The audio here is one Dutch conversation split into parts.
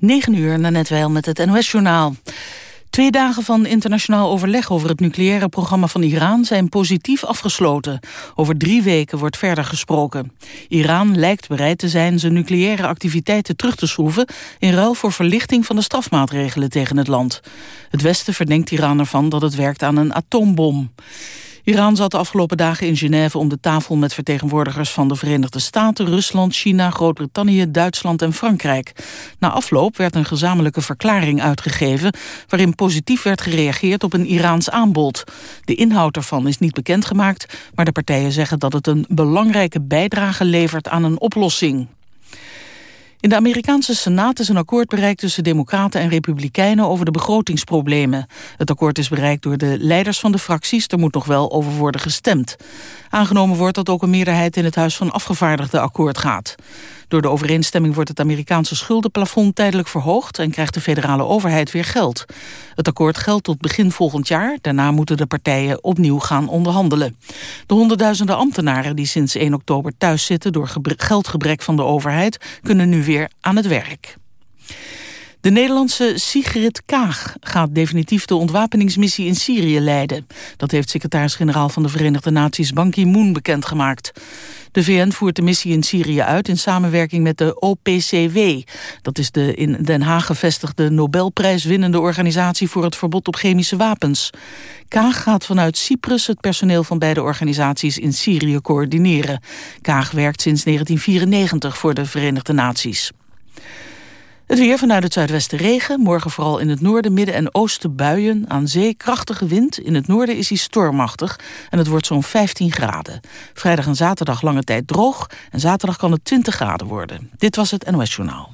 9 uur, net wel met het NOS-journaal. Twee dagen van internationaal overleg over het nucleaire programma van Iran zijn positief afgesloten. Over drie weken wordt verder gesproken. Iran lijkt bereid te zijn zijn nucleaire activiteiten terug te schroeven... in ruil voor verlichting van de strafmaatregelen tegen het land. Het Westen verdenkt Iran ervan dat het werkt aan een atoombom. Iran zat de afgelopen dagen in Genève om de tafel met vertegenwoordigers van de Verenigde Staten, Rusland, China, Groot-Brittannië, Duitsland en Frankrijk. Na afloop werd een gezamenlijke verklaring uitgegeven waarin positief werd gereageerd op een Iraans aanbod. De inhoud ervan is niet bekendgemaakt, maar de partijen zeggen dat het een belangrijke bijdrage levert aan een oplossing. In de Amerikaanse Senaat is een akkoord bereikt tussen democraten en republikeinen over de begrotingsproblemen. Het akkoord is bereikt door de leiders van de fracties, er moet nog wel over worden gestemd. Aangenomen wordt dat ook een meerderheid in het Huis van Afgevaardigden akkoord gaat. Door de overeenstemming wordt het Amerikaanse schuldenplafond tijdelijk verhoogd en krijgt de federale overheid weer geld. Het akkoord geldt tot begin volgend jaar, daarna moeten de partijen opnieuw gaan onderhandelen. De honderdduizenden ambtenaren die sinds 1 oktober thuis zitten door geldgebrek van de overheid kunnen nu weer aan het werk. De Nederlandse Sigrid Kaag gaat definitief de ontwapeningsmissie in Syrië leiden. Dat heeft secretaris-generaal van de Verenigde Naties Ban Ki-moon bekendgemaakt. De VN voert de missie in Syrië uit in samenwerking met de OPCW. Dat is de in Den Haag gevestigde Nobelprijswinnende organisatie voor het verbod op chemische wapens. Kaag gaat vanuit Cyprus het personeel van beide organisaties in Syrië coördineren. Kaag werkt sinds 1994 voor de Verenigde Naties. Het weer vanuit het zuidwesten regen. Morgen vooral in het noorden, midden en oosten buien. Aan zee krachtige wind. In het noorden is hij stormachtig. En het wordt zo'n 15 graden. Vrijdag en zaterdag lange tijd droog. En zaterdag kan het 20 graden worden. Dit was het NOS Journaal.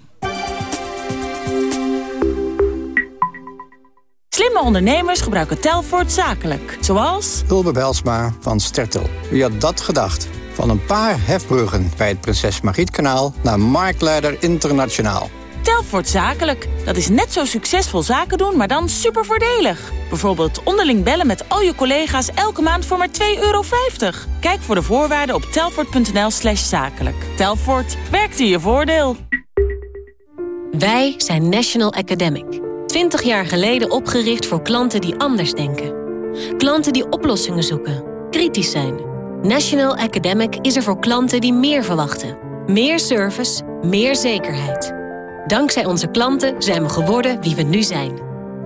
Slimme ondernemers gebruiken Telfort zakelijk. Zoals... Hulbe Belsma van Stertel. Wie had dat gedacht? Van een paar hefbruggen bij het Prinses Margrietkanaal... naar Marktleider Internationaal. Telfort Zakelijk. Dat is net zo succesvol zaken doen, maar dan super voordelig. Bijvoorbeeld onderling bellen met al je collega's elke maand voor maar 2,50 euro. Kijk voor de voorwaarden op telfort.nl slash zakelijk. Telfort, werkt in je voordeel. Wij zijn National Academic. 20 jaar geleden opgericht voor klanten die anders denken. Klanten die oplossingen zoeken, kritisch zijn. National Academic is er voor klanten die meer verwachten. Meer service, meer zekerheid. Dankzij onze klanten zijn we geworden wie we nu zijn.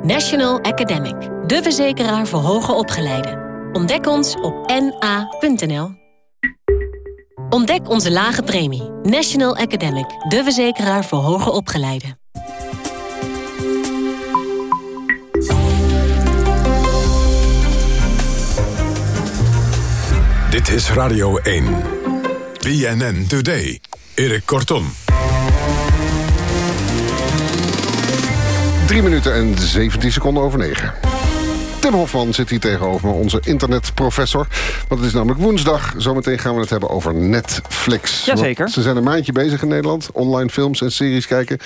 National Academic, de verzekeraar voor hoger opgeleiden. Ontdek ons op na.nl. Ontdek onze lage premie. National Academic, de verzekeraar voor hoger opgeleiden. Dit is Radio 1. BNN Today. Erik Kortom. 3 minuten en 17 seconden over 9. Tim Hofman zit hier tegenover me, onze internetprofessor. Want het is namelijk woensdag. Zometeen gaan we het hebben over Netflix. Jazeker. ze zijn een maandje bezig in Nederland. Online films en series kijken.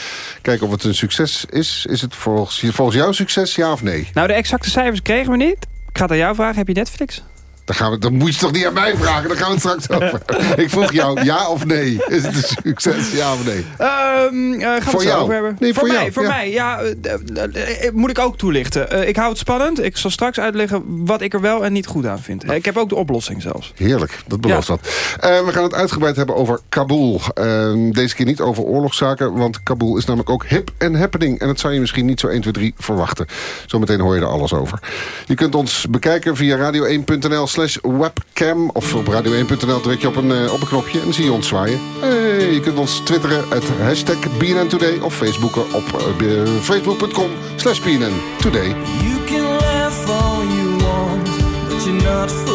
Kijken of het een succes is. Is het volgens, volgens jou succes, ja of nee? Nou, de exacte cijfers kregen we niet. Ik ga het aan jou vragen. Heb je Netflix? Dan, gaan we, dan moet je toch niet aan mij vragen. Dan gaan we het straks over. Ik vroeg jou ja of nee. Is het een succes, ja of nee? Um, uh, gaan voor we het over hebben? Nee, voor, mij, jou. Voor ja. mij, ja. Uh, moet ik ook toelichten. ik hou het spannend. Ik zal straks uitleggen wat ik er wel en niet goed aan vind. Ik heb ook de oplossing zelfs. Heerlijk, dat belooft ja. dat. we gaan het uitgebreid hebben over Kabul. Ehm, deze keer niet over oorlogszaken, want Kabul is namelijk ook hip en happening. En dat zou je misschien niet zo 1, 2, 3 verwachten. Zometeen hoor je er alles over. Je kunt ons bekijken via radio1.nl slash web Cam of op radio1.nl druk je op een, uh, op een knopje en zie je ons zwaaien. Hey, je kunt ons twitteren, het hashtag BNN Today of Facebooken op uh, facebook.com slash BNN Today. You can you want, but not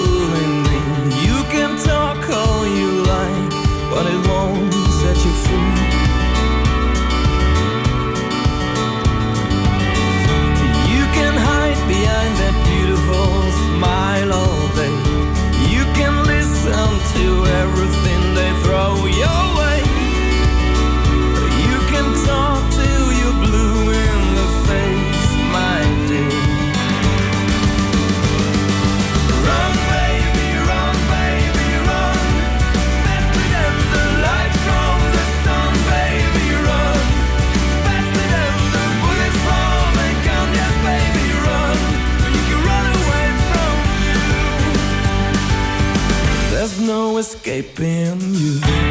escaping you.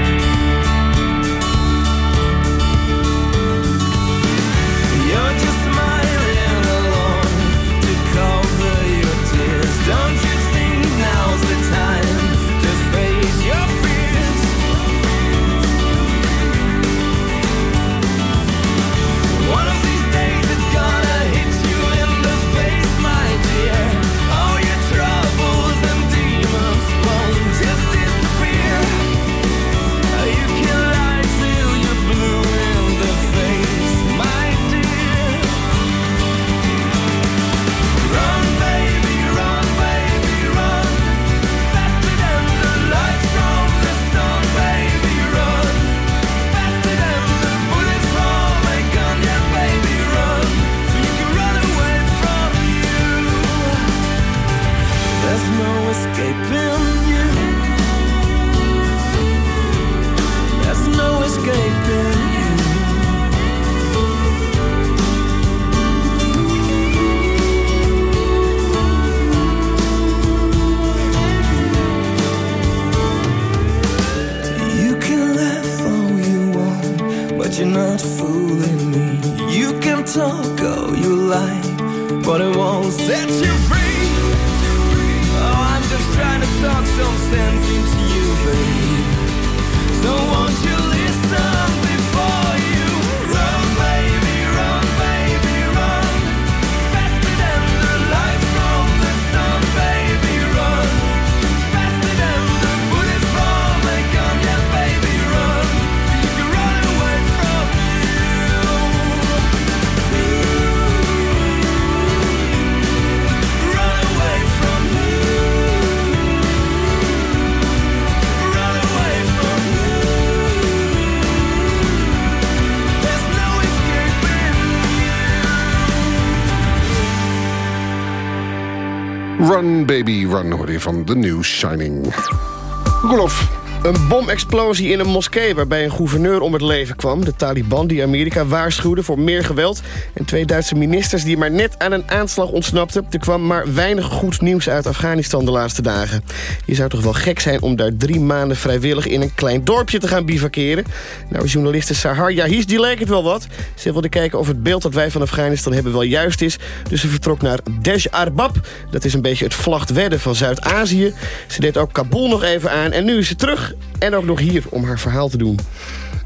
Run hoorde je van The New Shining. Rolof, Een bomexplosie in een moskee waarbij een gouverneur om het leven kwam. De Taliban die Amerika waarschuwde voor meer geweld. En twee Duitse ministers die maar net aan een aanslag ontsnapten. Er kwam maar weinig goed nieuws uit Afghanistan de laatste dagen. Je zou toch wel gek zijn om daar drie maanden vrijwillig... in een klein dorpje te gaan bivakeren. Nou, journaliste Sahar Yahis, die lijkt het wel wat. Ze wilde kijken of het beeld dat wij van Afghanistan hebben wel juist is. Dus ze vertrok naar Dej Arbab. Dat is een beetje het vlachtwedden van Zuid-Azië. Ze deed ook Kabul nog even aan. En nu is ze terug en ook nog hier om haar verhaal te doen.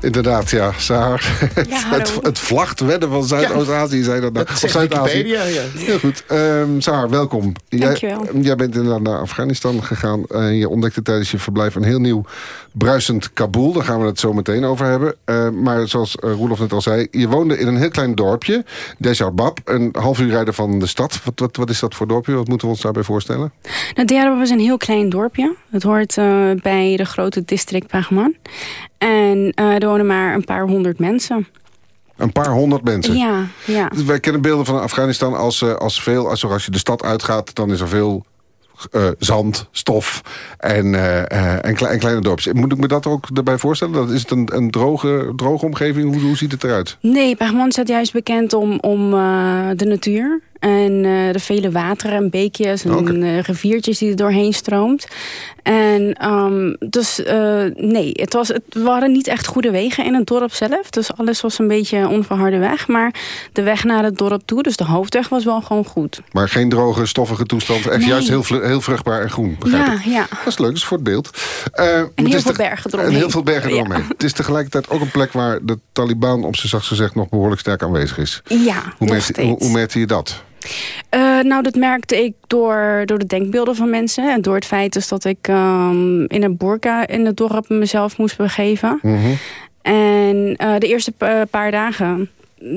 Inderdaad, ja. Saar. Ja, het, het vlachtwedden van Zuidoost-Azië, zei dat nou. Dat Of zegt Zuid-Azië. Ja. Heel goed. Ehm Saar, welkom. Dankjewel. Jij, jij bent inderdaad naar Afghanistan gegaan. en je ontdekte tijdens je verblijf een heel nieuw bruisend Kabul. Daar gaan we het zo meteen over hebben. Eh, maar zoals uh, Roelof net al zei, je woonde in een heel klein dorpje. Dejarbab, een half uur rijden van de stad. Wat, wat, wat is dat voor dorpje? Wat moeten we ons daarbij voorstellen? Nou, Diyarbakir is een heel klein dorpje. Het hoort eh, bij de grote district Pagman. En eh, er wonen maar een paar honderd mensen. Een paar honderd mensen. Ja, ja. Wij kennen beelden van Afghanistan als, eh, als veel. Als, als je de stad uitgaat, dan is er veel eh, zand, stof en, eh, en, kle- en kleine dorpjes. Moet ik me dat ook erbij voorstellen? Dat is het een, een droge, droge omgeving? Hoe, hoe ziet het eruit? Nee, Pagman staat juist bekend om, om de natuur. En eh, de vele wateren en beekjes en eh, riviertjes die er doorheen stroomt. En ehm, dus eh, nee, het, was, het waren niet echt goede wegen in het dorp zelf. Dus alles was een beetje onverharde weg. Maar de weg naar het dorp toe, dus de hoofdweg was wel gewoon goed. Maar geen droge, stoffige toestand. Echt Nee. juist heel, heel vruchtbaar en groen, begrijp Ja, ik. ja. Dat is leuk, dat is voor het beeld. Het heel veel bergen eromheen. En heel veel bergen Ja. eromheen. Het is tegelijkertijd ook een plek waar de Taliban, op zijn zachtst gezegd, nog behoorlijk sterk aanwezig is. Ja, Hoe nog merkte, hoe, steeds. hoe merkte je dat? Eh, nou, dat merkte ik door, door de denkbeelden van mensen. En door het feit dus dat ik ehm, in een burka in het dorp mezelf moest begeven. Mhm. En eh, de eerste pa- paar dagen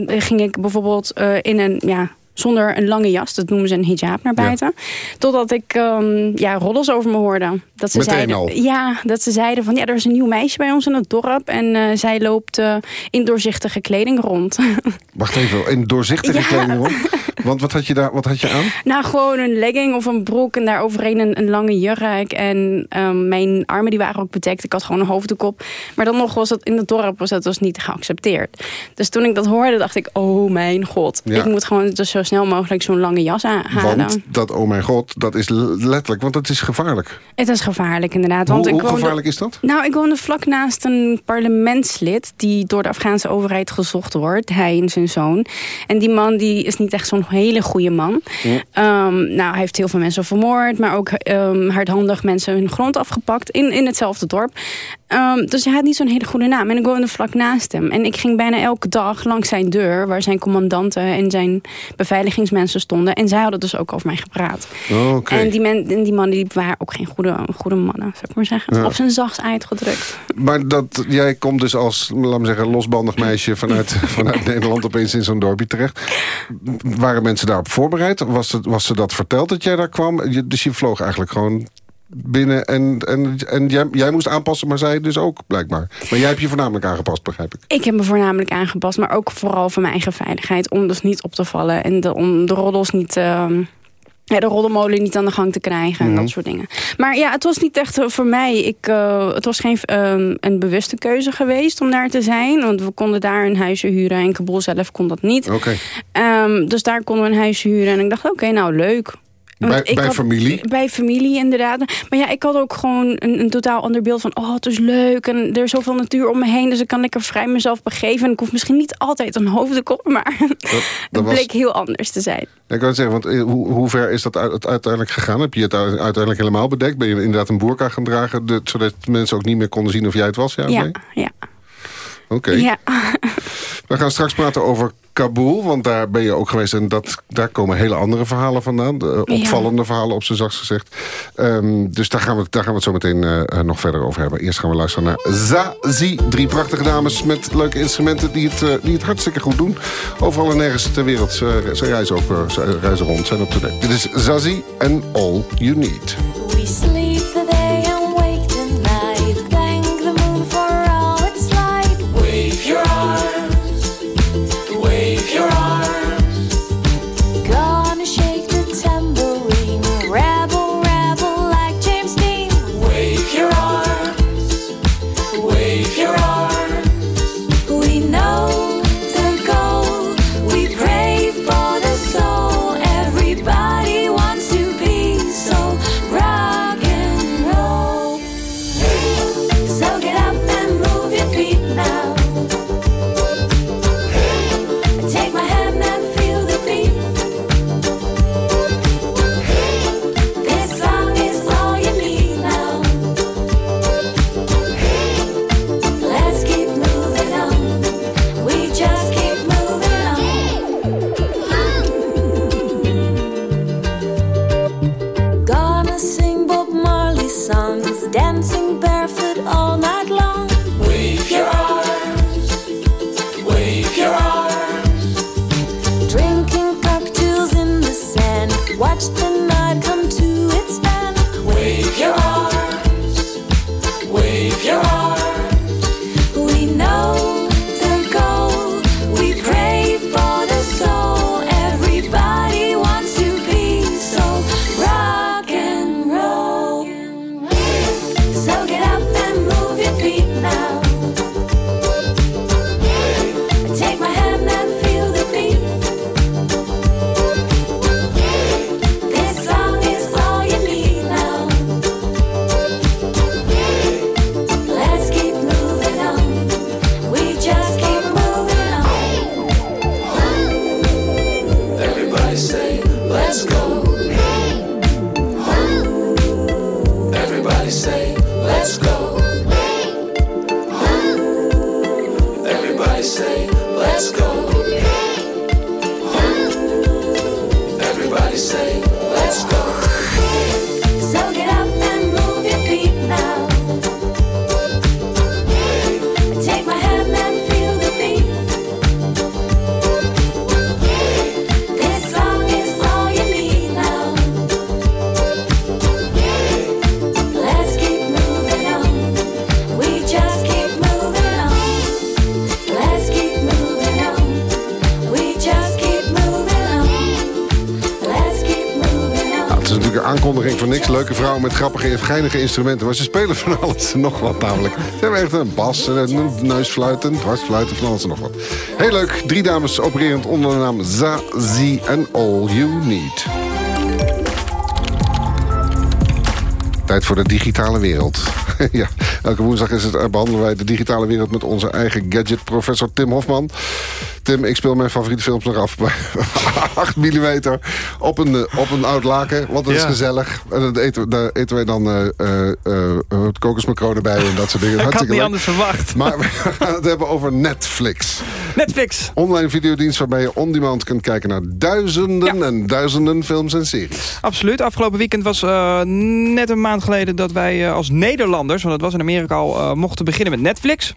eh, ging ik bijvoorbeeld in een... Ja, zonder een lange jas, dat noemen ze een hijab naar buiten. Totdat ik ehm, ja, roddels over me hoorde. Dat ze Meteen zeiden, al? Ja, dat ze zeiden van ja, er is een nieuw meisje bij ons in het dorp. En eh, zij loopt eh, in doorzichtige kleding rond. Wacht even, in doorzichtige Ja. kleding rond. Want wat had je daar wat had je aan? Nou, gewoon een legging of een broek en daar overheen een, een lange jurk. En ehm, mijn armen die waren ook bedekt. Ik had gewoon een hoofddoek op. Maar dan nog was dat in het dorp was dat dus niet geaccepteerd. Dus toen ik dat hoorde, dacht ik, oh mijn god. Ja. Ik moet gewoon dus zo snel mogelijk zo'n lange jas aan halen. Want dat, oh mijn god, dat is letterlijk, want het is gevaarlijk. Het is gevaarlijk inderdaad. Want hoe gevaarlijk is dat? Nou, ik woonde vlak naast een parlementslid... die door de Afghaanse overheid gezocht wordt. Hij en zijn zoon. En die man die is niet echt zo'n hele goede man. Ehm, nou, hij heeft heel veel mensen vermoord... maar ook ehm, hardhandig mensen hun grond afgepakt... in, in hetzelfde dorp. Ehm, dus hij had niet zo'n hele goede naam. En ik woonde vlak naast hem. En ik ging bijna elke dag langs zijn deur... waar zijn commandanten en zijn beveiligingsmensen stonden. En zij hadden dus ook over mij gepraat. Oké. En die, men, en die mannen die waren ook geen goede, goede mannen, zou ik maar zeggen. Ja. Op zijn zachtst uitgedrukt. Maar dat, jij komt dus als, laat me zeggen, losbandig meisje vanuit, vanuit Nederland opeens in zo'n dorpje terecht. Waren mensen daarop voorbereid? Was, het, was ze dat verteld dat jij daar kwam? Je- Dus je vloog eigenlijk gewoon binnen en, en, en jij, jij moest aanpassen, maar zij dus ook blijkbaar. Maar jij hebt je voornamelijk aangepast, begrijp ik. Ik heb me voornamelijk aangepast, maar ook vooral voor mijn eigen veiligheid. Om dus niet op te vallen en de, om de roddels niet... ehm, ja, de roddelmolen niet aan de gang te krijgen en Mhm. dat soort dingen. Maar ja, het was niet echt eh, voor mij. Ik, eh, het was geen ehm, een bewuste keuze geweest om daar te zijn. Want we konden daar een huisje huren. En Kabul zelf kon dat niet. Oké. Ehm, dus daar konden we een huisje huren. En ik dacht, oké, nou leuk. Bij, ik bij had- familie? Bij familie, inderdaad. Maar ja, ik had ook gewoon een, een totaal ander beeld van... oh, het is leuk en er is zoveel natuur om me heen... dus ik kan lekker vrij mezelf begeven. En ik hoef misschien niet altijd een hoofdkop... maar Dat, het was, bleek heel anders te zijn. ik wou zeggen, want eh, hoe, hoe ver is dat uit- uiteindelijk gegaan? Heb je het uiteindelijk helemaal bedekt? Ben je inderdaad een boerka gaan dragen... de- zodat mensen ook niet meer konden zien of jij het was? Ja, Ja, ja, Oké. ja. We gaan straks praten over Kabul, want daar ben je ook geweest. En dat, daar komen hele andere verhalen vandaan. De, eh, Ja. opvallende verhalen, op zijn zachtst gezegd. Ehm, dus daar gaan, we, daar gaan we het zo meteen eh, eh, nog verder over hebben. Eerst gaan we luisteren naar Zazie. Drie prachtige dames met leuke instrumenten die het, die het hartstikke goed doen. Overal en nergens ter wereld. Ze, ze reizen, ook, ze reizen rond, zijn op de dek. Dit is Zazie en All You Need. dancing bear. Met grappige en geinige instrumenten. Maar ze spelen van alles en nog wat namelijk. Ze hebben echt een bas, een neusfluit, een dwarsfluit, van alles en nog wat. Heel leuk. Drie dames opererend onder de naam Zazie en All You Need. Tijd voor de digitale wereld. ja, elke woensdag is het, eh, behandelen wij de digitale wereld... met onze eigen gadget-professor Tim Hofman. Tim, ik speel mijn favoriete films nog af bij 8 mm op een, eh, op een oud laken. Dat is Ja. gezellig. En dan eten, daar eten wij dan kokosmacronen bij en dat soort dingen. Ik had niet leuk. anders verwacht. Maar we gaan het hebben over Netflix. Netflix. Online videodienst waarbij je on-demand kunt kijken naar duizenden en duizenden films en series. Absoluut. Afgelopen weekend was net een maand geleden dat wij als Nederlanders, want dat was in Amerika al, mochten beginnen met Netflix.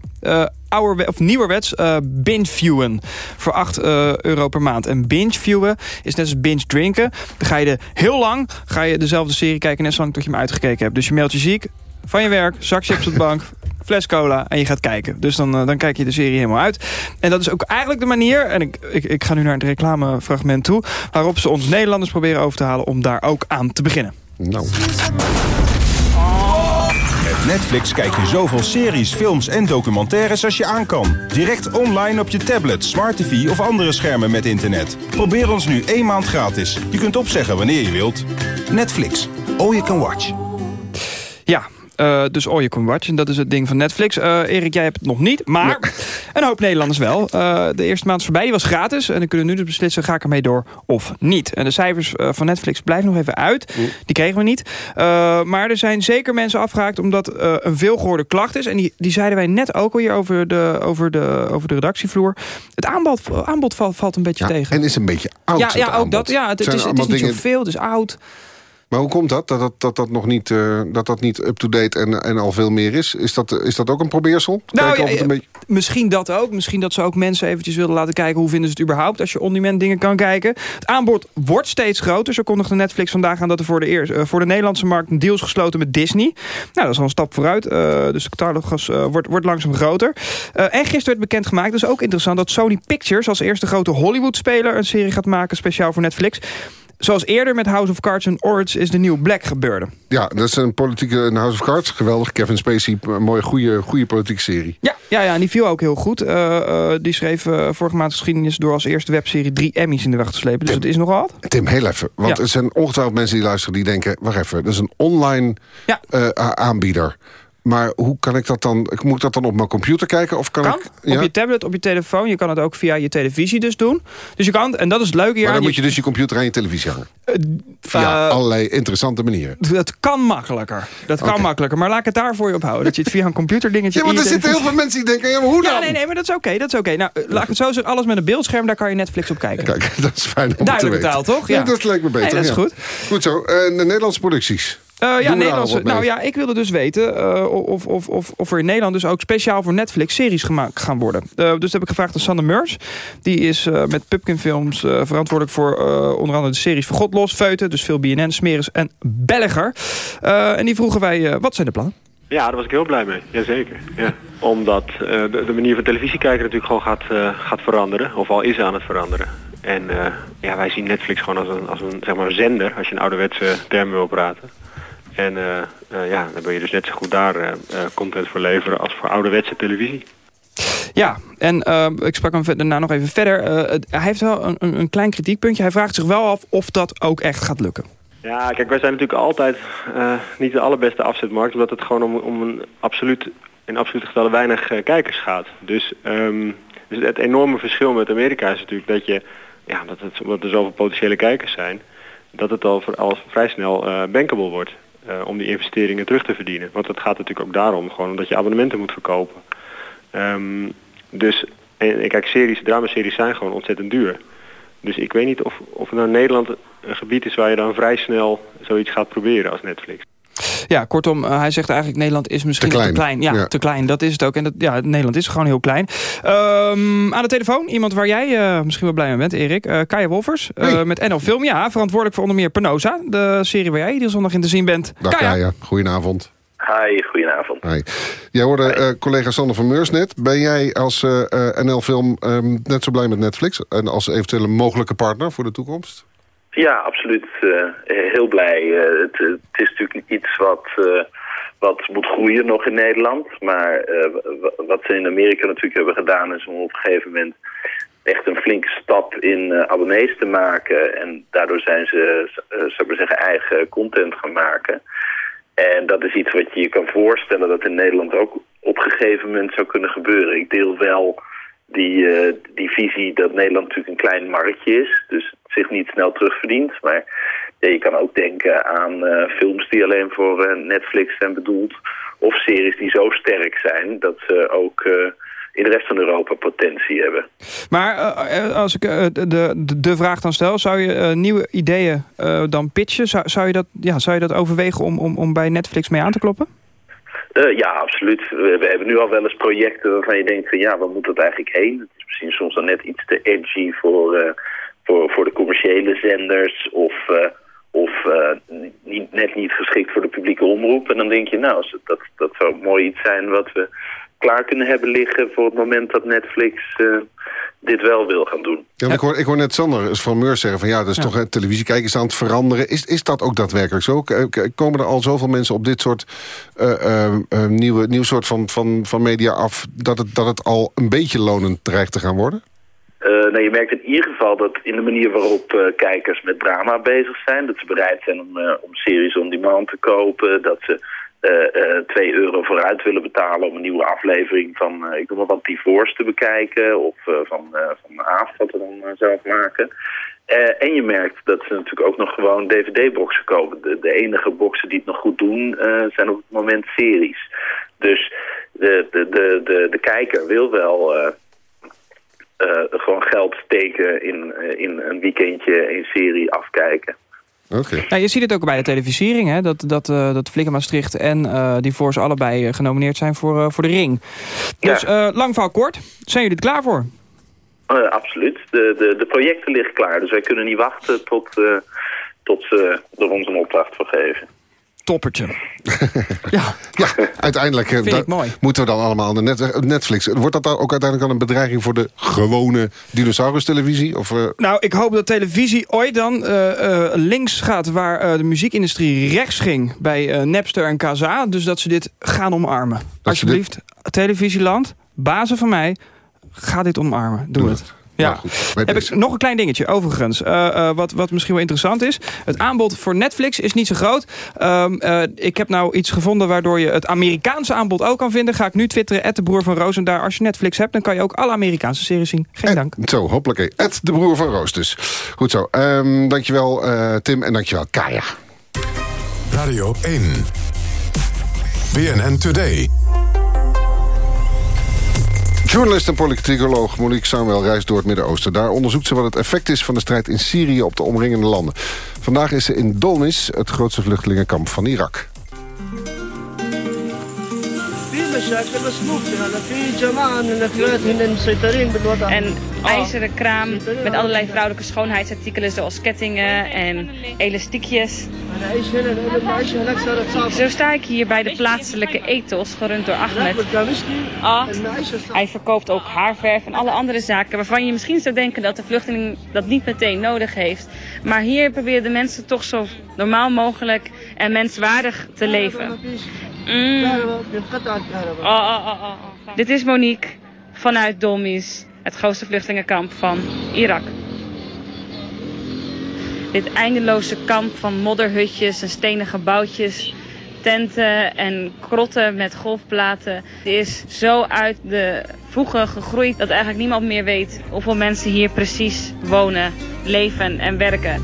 Ouderwe of nieuwerwets eh binge-viewen voor 8 eh, euro per maand. En binge-viewen is net als binge-drinken. Dan ga je er heel lang ga je dezelfde serie kijken, net zolang tot je hem uitgekeken hebt. Dus je meldt je ziek van je werk, zak chips op de bank, fles cola en je gaat kijken. Dus dan, eh, dan kijk je de serie helemaal uit. En dat is ook eigenlijk de manier, en ik, ik, ik ga nu naar het reclamefragment toe... waarop ze ons Nederlanders proberen over te halen om daar ook aan te beginnen. Nou. Netflix kijk je zoveel series, films en documentaires als je aan kan. Direct online op je tablet, smart tv of andere schermen met internet. Probeer ons nu één maand gratis. Je kunt opzeggen wanneer je wilt. Netflix. All you can watch. Ja, eh, dus all you can watch. En dat is het ding van Netflix. Eh, Erik, jij hebt het nog niet, maar een hoop Nederlanders wel. Eh, de eerste maand is voorbij, die was gratis. En dan kunnen we nu dus beslissen, ga ik ermee door of niet. En de cijfers van Netflix blijven nog even uit. Die kregen we niet. Maar er zijn zeker mensen afgehaakt omdat een veelgehoorde klacht is. En die, die zeiden wij net ook al hier over de, over de, over de redactievloer. Het aanbod, aanbod valt, valt een beetje Ja, tegen. en is een beetje oud, Ja, het ja ook aanbod. dat. Ja, het, is, het is niet zoveel, het is oud. Maar hoe komt dat? Dat dat, dat, dat nog niet, eh, dat dat niet up-to-date en, en al veel meer is? Is dat, is dat ook een probeersel? Nou, ja, een beetje... Misschien dat ook. Misschien dat ze ook mensen eventjes wilden laten kijken... hoe vinden ze het überhaupt als je on-demand dingen kan kijken. Het aanbod wordt steeds groter. Zo kondigde Netflix vandaag aan dat er voor de, eerst, eh, voor de Nederlandse markt... een deal is gesloten met Disney. Nou, dat is al een stap vooruit. Eh, dus de catalogus wordt, wordt langzaam groter. En gisteren werd bekendgemaakt, dat is ook interessant... dat Sony Pictures als eerste grote Hollywood-speler... een serie gaat maken speciaal voor Netflix... Zoals eerder met House of Cards en Orange is the New Black gebeurde. Ja, dat is een politieke een House of Cards. Geweldig. Kevin Spacey, een mooie, goede, goede politieke serie. Ja, ja, ja, en die viel ook heel goed. Eh, eh, die schreef eh, vorige maand geschiedenis door als eerste webserie drie Emmys in de wacht te slepen. Dus het is nogal wat. Tim, heel even. Want Ja. er zijn ongetwijfeld mensen die luisteren die denken... wacht even, dat is een online eh, aanbieder. Maar hoe kan ik dat dan... Moet ik dat dan op mijn computer kijken? Of kan, Kan, ik, ja? op je tablet, op je telefoon. Je kan het ook via je televisie dus doen. Dus je kan, en dat is het leuke hier Maar dan moet je dus je computer aan je televisie hangen. Via eh, allerlei interessante manieren. Dat kan makkelijker. Dat kan makkelijker. Maar laat ik het daar voor je op houden. Dat je het via een computerdingetje... Ja, want er zitten heel veel mensen die denken... Ja, maar hoe dan? Ja, nee, nee, maar dat is oké. dat is oké. Nou, eh, laat ik het zo zeggen. Alles met een beeldscherm, daar kan je Netflix op kijken. Kijk, dat is fijn om Duidelijke te weten. taal, toch? Ja, dat lijkt me beter. Nee, dat is goed. Goed zo. De Nederlandse producties. Eh, we ja, Nederlandse. mee? Nou ja, ik wilde dus weten eh, of, of, of, of er in Nederland dus ook speciaal voor Netflix series gemaakt gaan worden. Eh, dus dat heb ik gevraagd aan Sander Meurs. Die is eh, met Pupkin Films eh, verantwoordelijk voor eh, onder andere de series voor God Los, Feuten, dus veel BNN, Smeris en Belliger. Eh, en die vroegen wij, eh, wat zijn de plannen? Ja, daar was ik heel blij mee. Jazeker. Ja. Omdat eh, de, de manier van televisie kijken natuurlijk gewoon gaat, eh, gaat veranderen. Of al is aan het veranderen. En eh, ja, wij zien Netflix gewoon als een, als een zeg maar, zender, als je een ouderwetse term wil praten. En eh, eh, ja, dan ben je dus net zo goed daar eh, eh, content voor leveren als voor ouderwetse televisie. Ja, en eh, ik sprak hem daarna nog even verder. Eh, het- hij heeft wel een, een, een klein kritiekpuntje. Hij vraagt zich wel af of dat ook echt gaat lukken. Ja, kijk, wij zijn natuurlijk altijd eh, niet de allerbeste afzetmarkt, omdat het gewoon om, om een absoluut, in absolute getallen weinig kijkers gaat. Dus, ehm, dus het enorme verschil met Amerika is natuurlijk dat je, ja, dat het, omdat er zoveel potentiële kijkers zijn, dat het al, voor, al vrij snel eh bankable wordt eh, om die investeringen terug te verdienen. Want het gaat natuurlijk ook daarom, gewoon omdat je abonnementen moet verkopen. Ehm, dus, en, kijk, series, dramaseries zijn gewoon ontzettend duur. Dus ik weet niet of, of nou Nederland een gebied is waar je dan vrij snel zoiets gaat proberen als Netflix. Ja, kortom, eh, hij zegt eigenlijk Nederland is misschien Te te klein. klein. Ja, Ja. te klein. Dat is het ook. En dat, ja, Nederland is gewoon heel klein. Ehm, aan de telefoon, iemand waar jij eh, misschien wel blij mee bent, Erik. Eh Kaya Wolfers, eh, met NL Film. Ja, verantwoordelijk voor onder meer Penosa. De serie waar jij iedere zondag in te zien bent. Dag Kaya, goedenavond. Hi, goedenavond. Hi. Jij hoorde eh, collega Sander van Meurs net. Ben jij als eh, NL Film ehm, net zo blij met Netflix? En als eventuele mogelijke partner voor de toekomst? Ja, absoluut. Uh, heel blij. Uh, het, het, is natuurlijk iets wat, uh, wat moet groeien nog in Nederland. Maar wat ze in Amerika natuurlijk hebben gedaan is om op een gegeven moment echt een flinke stap in abonnees te maken. En daardoor zijn ze, zou ik zeggen, eigen content gaan maken. En dat is iets wat je je kan voorstellen dat in Nederland ook op een gegeven moment zou kunnen gebeuren. Ik deel wel die, die visie dat Nederland natuurlijk een klein marktje is. Dus zich niet snel terugverdient. Maar je kan ook denken aan uh, films die alleen voor uh, Netflix zijn bedoeld. Of series die zo sterk zijn dat ze ook in de rest van Europa potentie hebben. Maar als ik de, de, de, vraag dan stel, zou je nieuwe ideeën dan pitchen? Zou, zou, je dat, ja, zou je dat overwegen om, om, om bij Netflix mee aan te kloppen? Ja, absoluut. We, hebben nu al wel eens projecten waarvan je denkt van ja, waar moet dat eigenlijk heen? Het is misschien soms dan net iets te edgy voor voor, voor de commerciële zenders of, uh, of niet, net niet geschikt voor de publieke omroep. En dan denk je, nou, dat, dat zou mooi iets zijn wat we klaar kunnen hebben liggen voor het moment dat Netflix uh, dit wel wil gaan doen. Ja, ik, hoor, ik hoor net Sander van Meurs zeggen van ja, dat is ja. toch televisie kijken is aan het veranderen. Is, is dat ook daadwerkelijk zo? Komen er al zoveel mensen op dit soort uh, nieuwe, nieuw soort van, van, van media af dat het, dat het al een beetje lonend dreigt te gaan worden? Uh, nou, je merkt in ieder geval dat in de manier waarop uh, kijkers met drama bezig zijn... dat ze bereid zijn om, uh, om series on demand te kopen... dat ze 2 euro vooruit willen betalen om een nieuwe aflevering van... ik noem maar wat Divorce te bekijken of van, van Aaf wat we dan zelf maken... en je merkt dat ze natuurlijk ook nog gewoon dvd-boxen kopen. De, de, enige boxen die het nog goed doen zijn op het moment series. Dus de, de, de, de, de kijker wil wel gewoon geld steken in, in een weekendje, een serie afkijken. Okay. Nou, je ziet het ook bij de televisiering, hè? dat, dat, uh, dat Flikker Maastricht en uh, die Force allebei genomineerd zijn voor, voor de ring. Dus ja. lang verhaal kort, zijn jullie er klaar voor? absoluut. De, de, de projecten liggen klaar, dus wij kunnen niet wachten tot, tot ze er ons een opdracht voor geven toppertje. ja. ja, uiteindelijk moeten we dan allemaal aan de Netflix. Wordt dat dan ook uiteindelijk dan een bedreiging voor de gewone dinosaurus-televisie? Of, uh... Nou, ik hoop dat televisie ooit dan uh, uh, links gaat waar de muziekindustrie rechts ging bij Napster en Kaza. Dus dat ze dit gaan omarmen. Dat Alsjeblieft, dit... televisieland, bazen van mij, ga dit omarmen. Doe, Doe het. het. Ja, goed, heb ik nog een klein dingetje overigens. Uh, uh, wat, wat misschien wel interessant is. Het aanbod voor Netflix is niet zo groot. Um, uh, ik heb nou iets gevonden waardoor je het Amerikaanse aanbod ook kan vinden. Ga ik nu twitteren, de broer van Roos. En daar als je Netflix hebt, dan kan je ook alle Amerikaanse series zien. Geen en, dank. Zo, hoppakee. Ed de broer van Roos dus. Goed zo. Um, dankjewel Tim en dankjewel Kaya. Radio 1. BNN Today. Journalist en politicoloog Monique Samuel reist door het Midden-Oosten. Daar onderzoekt ze wat het effect is van de strijd in Syrië op de omringende landen. Vandaag is ze in Dolnis, het grootste vluchtelingenkamp van Irak. En ijzeren kraam met allerlei vrouwelijke schoonheidsartikelen zoals kettingen en elastiekjes. Zo sta ik hier bij de plaatselijke ethos, gerund door Ahmed. Ah, hij verkoopt ook haarverf en alle andere zaken waarvan je misschien zou denken dat de vluchteling dat niet meteen nodig heeft. Maar hier proberen de mensen toch zo normaal mogelijk en menswaardig te leven. Mm. Oh, oh, oh, oh, Dit is Monique vanuit Dolmis, het grootste vluchtelingenkamp van Irak. Dit eindeloze kamp van modderhutjes en stenen gebouwtjes, tenten en krotten met golfplaten is zo uit de voegen gegroeid dat eigenlijk niemand meer weet hoeveel mensen hier precies wonen, leven en werken.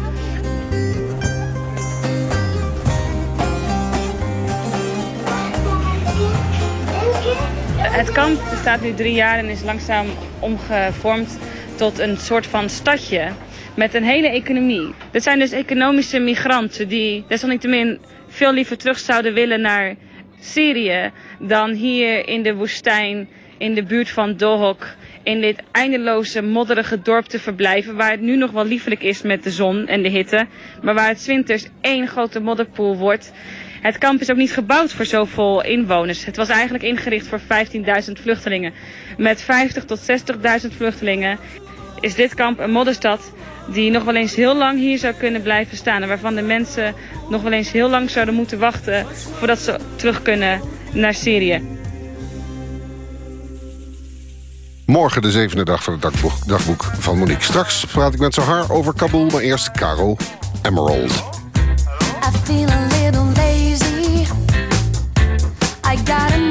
Het kamp bestaat nu drie jaar en is langzaam omgevormd tot een soort van stadje met een hele economie. Dit zijn dus economische migranten die desalniettemin veel liever terug zouden willen naar Syrië dan hier in de woestijn, in de buurt van Dohok, in dit eindeloze modderige dorp te verblijven, waar het nu nog wel liefelijk is met de zon en de hitte, maar waar het winters één grote modderpoel wordt. Het kamp is ook niet gebouwd voor zoveel inwoners. Het was eigenlijk ingericht voor 15.000 vluchtelingen. Met 50 tot 60.000 vluchtelingen is dit kamp een modderstad die nog wel eens heel lang hier zou kunnen blijven staan. En waarvan de mensen nog wel eens heel lang zouden moeten wachten voordat ze terug kunnen naar Syrië. Morgen de zevende dag van het dagboek, dagboek van Monique. Straks praat ik met Zahar over Kabul, maar eerst Caro Emerald. I got a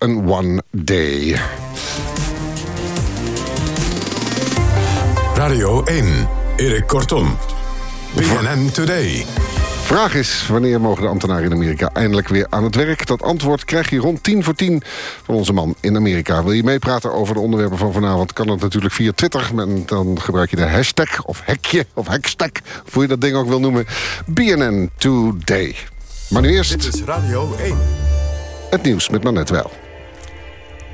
Emerald en One Day. Radio 1, Erik Kortom. BNN Today. Vraag is, wanneer mogen de ambtenaren in Amerika eindelijk weer aan het werk? Dat antwoord krijg je rond 10 voor 10 van onze man in Amerika. Wil je meepraten over de onderwerpen van vanavond? Kan dat natuurlijk via Twitter. En dan gebruik je de hashtag of hekje of hashtag, of hoe je dat ding ook wil noemen. BNN Today. Maar nu eerst... Dit is Radio 1. Het nieuws met Nanette Wel.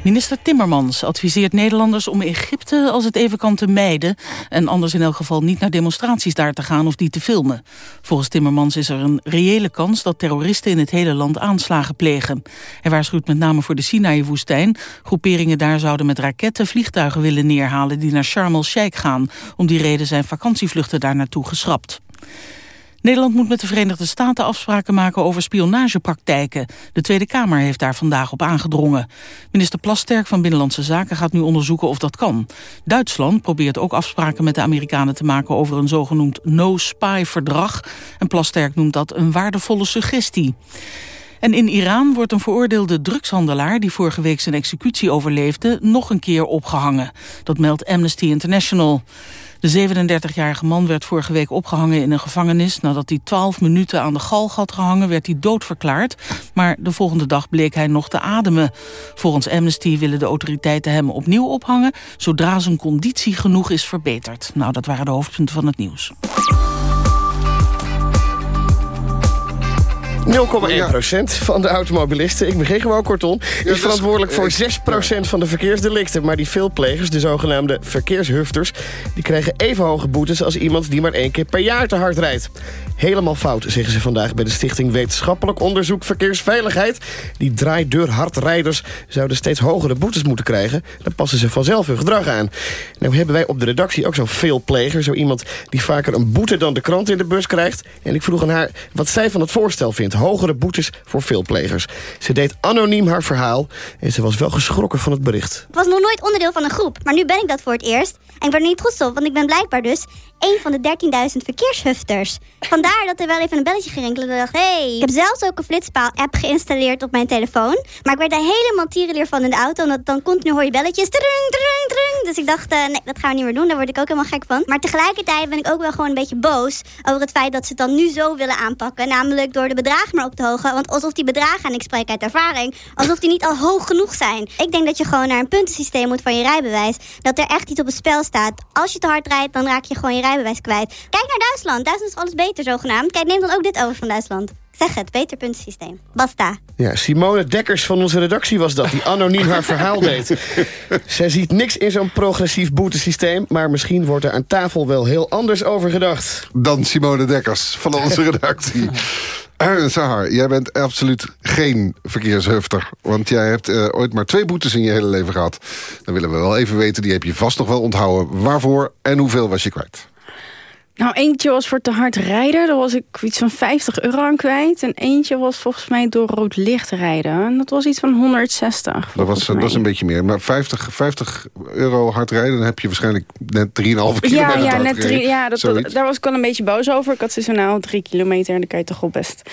Minister Timmermans adviseert Nederlanders om Egypte als het even kan te mijden... en anders in elk geval niet naar demonstraties daar te gaan of die te filmen. Volgens Timmermans is er een reële kans dat terroristen in het hele land aanslagen plegen. Hij waarschuwt met name voor de Sinaï-woestijn. Groeperingen daar zouden met raketten vliegtuigen willen neerhalen die naar Sharm el-Sheikh gaan. Om die reden zijn vakantievluchten daar naartoe geschrapt. Nederland moet met de Verenigde Staten afspraken maken over spionagepraktijken. De Tweede Kamer heeft daar vandaag op aangedrongen. Minister Plasterk van Binnenlandse Zaken gaat nu onderzoeken of dat kan. Duitsland probeert ook afspraken met de Amerikanen te maken over een zogenoemd no-spy-verdrag. En Plasterk noemt dat een waardevolle suggestie. En in Iran wordt een veroordeelde drugshandelaar... die vorige week zijn executie overleefde, nog een keer opgehangen. Dat meldt Amnesty International. De 37-jarige man werd vorige week opgehangen in een gevangenis. Nadat hij 12 minuten aan de galg had gehangen, werd hij doodverklaard. Maar de volgende dag bleek hij nog te ademen. Volgens Amnesty willen de autoriteiten hem opnieuw ophangen... zodra zijn conditie genoeg is verbeterd. Nou, dat waren de hoofdpunten van het nieuws. 0,1% van de automobilisten, ik begin gewoon kortom... is verantwoordelijk voor 6% van de verkeersdelicten. Maar die veelplegers, de zogenaamde verkeershufters... die krijgen even hoge boetes als iemand die maar één keer per jaar te hard rijdt. Helemaal fout, zeggen ze vandaag bij de Stichting Wetenschappelijk Onderzoek Verkeersveiligheid. Die draaideurhardrijders zouden steeds hogere boetes moeten krijgen. Dan passen ze vanzelf hun gedrag aan. Nou hebben wij op de redactie ook zo'n veelpleger. Zo iemand die vaker een boete dan de krant in de bus krijgt. En ik vroeg aan haar wat zij van het voorstel vindt. Hogere boetes voor veelplegers. Ze deed anoniem haar verhaal. En ze was wel geschrokken van het bericht. Ik was nog nooit onderdeel van een groep, maar nu ben ik dat voor het eerst. En ik ben er niet trots op, want ik ben blijkbaar dus een van de 13.000 verkeershufters. Vandaar dat er wel even een belletje ging rinkelen. Ik dacht, hey. Ik heb zelfs ook een flitspaal-app geïnstalleerd op mijn telefoon. Maar ik werd daar helemaal tierenleer van in de auto. En dan continu hoor je belletjes. Trung. Dus ik dacht, uh, nee, dat gaan we niet meer doen. Daar word ik ook helemaal gek van. Maar tegelijkertijd ben ik ook wel gewoon een beetje boos over het feit dat ze het dan nu zo willen aanpakken. Namelijk door de bedragen maar op te hogen. Want alsof die bedragen, en ik spreek uit ervaring, alsof die niet al hoog genoeg zijn. Ik denk dat je gewoon naar een puntensysteem moet van je rijbewijs. Dat er echt iets op het spel staat. Als je te hard rijdt, dan raak je gewoon je rijbewijs kwijt. Kijk naar Duitsland. Duitsland is alles beter zogenaamd. Kijk, neem dan ook dit over van Duitsland. Zeg het, beter puntensysteem. Basta. Ja, Simone Dekkers van onze redactie was dat, die anoniem haar verhaal deed. Zij ziet niks in zo'n progressief boetesysteem... maar misschien wordt er aan tafel wel heel anders over gedacht. Dan Simone Dekkers van onze redactie. Uh, Sahar, jij bent absoluut geen verkeershufter. Want jij hebt uh, ooit maar twee boetes in je hele leven gehad. Dan willen we wel even weten, die heb je vast nog wel onthouden. Waarvoor en hoeveel was je kwijt? Nou, eentje was voor te hard rijden. Daar was ik iets van 50 euro aan kwijt. En eentje was volgens mij door rood licht rijden. En dat was iets van 160. Dat, was, dat is een beetje meer. Maar 50, 50 euro hard rijden, dan heb je waarschijnlijk net 3,5 kilometer Ja, ja, net drie, ja dat, dat, daar was ik wel een beetje boos over. Ik had zoiets van, nou, drie kilometer. En dan kan je toch wel best...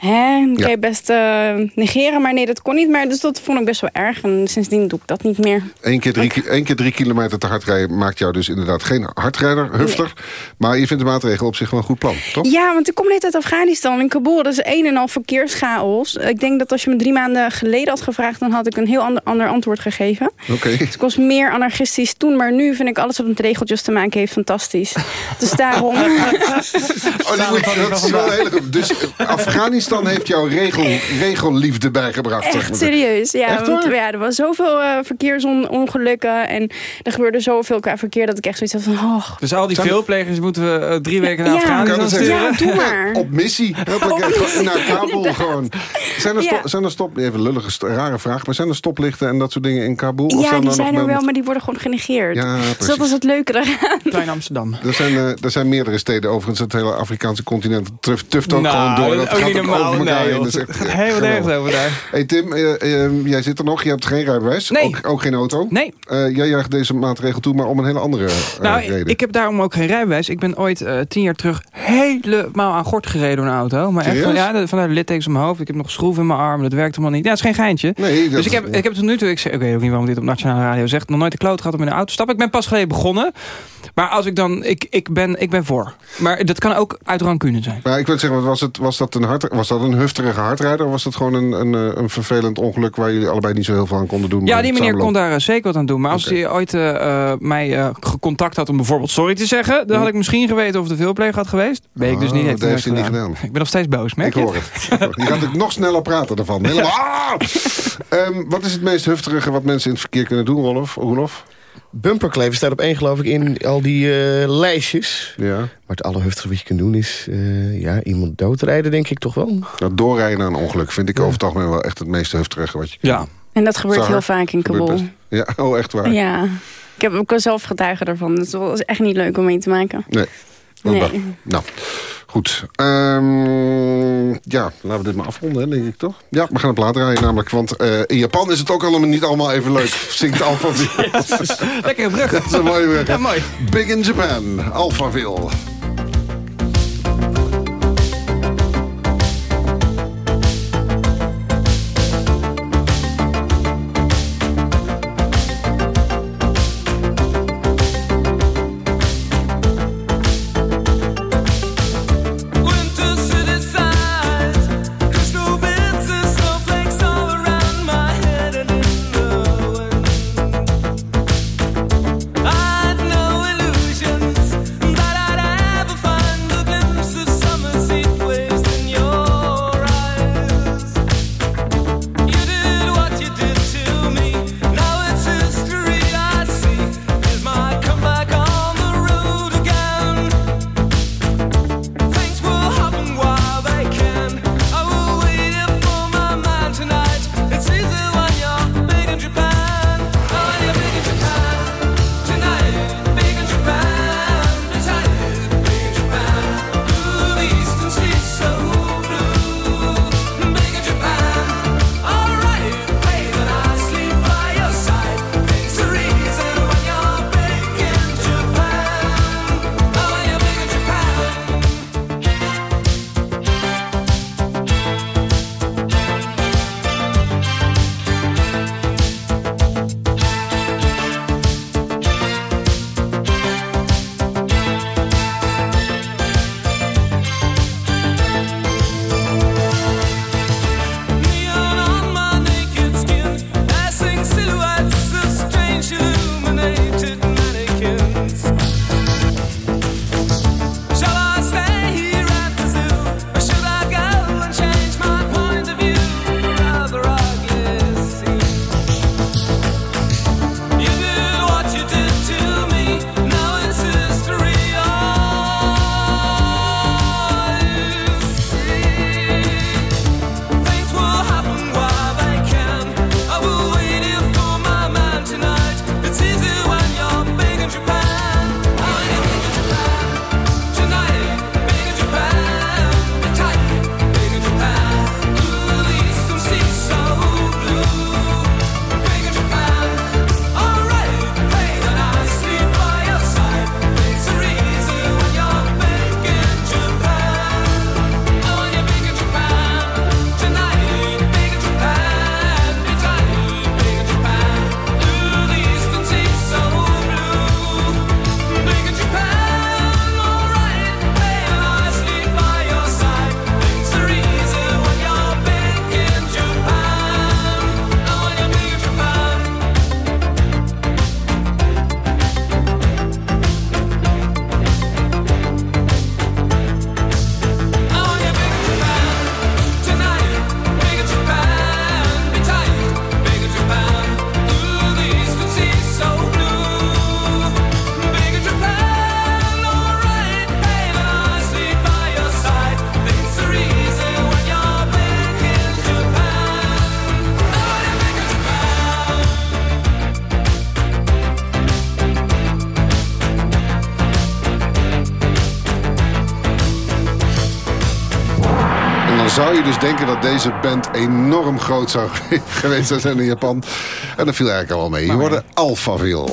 Hè, dat kan je best uh, negeren, maar nee, dat kon niet meer. Dus dat vond ik best wel erg. En sindsdien doe ik dat niet meer. Eén keer drie, één keer drie kilometer te hard rijden maakt jou dus inderdaad geen hardrijder, hufter. Nee. Maar je vindt de maatregel op zich wel een goed plan, toch? Ja, want ik kom net uit Afghanistan, in Kabul. Dat is een en al verkeerschaos. Ik denk dat als je me drie maanden geleden had gevraagd... dan had ik een heel ander, ander antwoord gegeven. Oké. Okay. Dus ik was meer anarchistisch toen. Maar nu vind ik alles wat met regeltjes te maken heeft fantastisch. dus daarom... oh, die, dat is wel heel. Dus Afghanistan heeft jouw regel regel, regelliefde bijgebracht. Echt zeg maar. serieus, ja. Echt, want, ja er was zoveel uh, verkeersongelukken en er gebeurde zoveel qua verkeer dat ik echt zoiets had van... Oh. Dus al die Zijn veelplegers moeten we uh, drie weken naar Afghanistan sturen? Ja, doe maar. Op missie. Op naar Kabul gewoon. Zijn er, stop, zijn er stop... Even lullige, rare vraag, maar zijn er stoplichten en dat soort dingen in Kabul? Ja, zijn die zijn er wel, maar die worden gewoon genegeerd. Ja, dus dat is het leuke eraan. Klein Amsterdam. Er zijn, uh, er zijn meerdere steden, overigens het hele Afrikaanse continent tuft ook nou, gewoon door. Dat, dat gaat ook over elkaar nee, heen. Dat is heel erg over daar. Hey Tim, uh, uh, jij zit er nog. Je hebt geen rijbewijs. Nee. Ook, ook geen auto. Nee. Uh, jij jaagt deze maatregel toe, maar om een hele andere nou, reden. Ik heb daarom ook geen rijbewijs. Ik ben ooit tien jaar terug helemaal aan gort gereden door een auto. Maar echt, ja, vanuit de littekens op mijn hoofd. Ik heb nog schroef in mijn arm. Dat werkt helemaal niet. Ja, dat is geen geintje. Nee, dus ik heb, ik heb tot nu toe... Ik, zeg, ik weet ook niet waarom dit op Nationale Radio zegt. Nog nooit de kloot gehad om in een auto te stappen. Ik ben pas geleden begonnen. Maar als ik dan... Ik, ik, ben, ik ben voor. Maar dat kan ook uit rancune zijn. Maar ik wil zeggen, was, het, was, dat een hard, was dat een hufterige hardrijder? Of was dat gewoon een, een, een vervelend ongeluk... waar jullie allebei niet zo heel veel aan konden doen? Ja, die meneer kon daar uh, zeker wat aan doen. Maar als okay. hij ooit uh, mij uh, contact had om bijvoorbeeld sorry te zeggen... dan had ik misschien geweten of de veelpleeg had geweest. Weet ik dus niet. Oh, dat heeft hij niet gedaan. Ik ben nog steeds boos, merk Ik hoor het. je gaat ook nog sneller praten ervan. Helemaal. Ah! um, wat is het meest hufterige wat mensen in het verkeer kunnen doen, Rolf? Rolof? Bumperkleven staat op één, geloof ik, in al die uh, lijstjes. Ja. Maar het allerhuftigste wat je kunt doen is uh, ja, iemand doodrijden, denk ik toch wel. Nou, doorrijden naar een ongeluk vind ik ja. over het algemeen wel echt het meest hufterige wat je kunt Ja. En dat gebeurt Zahar, heel vaak in Kabul. Ja, oh echt waar? Ja. Ik heb ook zelf getuigen ervan. Dus het was echt niet leuk om mee te maken. Nee. Nee. Nou, goed. Um, ja, laten we dit maar afronden, denk ik toch? Ja, we gaan het later rijden namelijk. Want uh, in Japan is het ook allemaal niet allemaal even leuk. Zingt Alphaville. Lekkere brug. Dat is een mooie brug. Ja, mooi. Big in Japan, Alphaville. Denken dat deze band enorm groot zou geweest zijn in Japan. En dat viel eigenlijk al mee. Je hoorde Alphaville.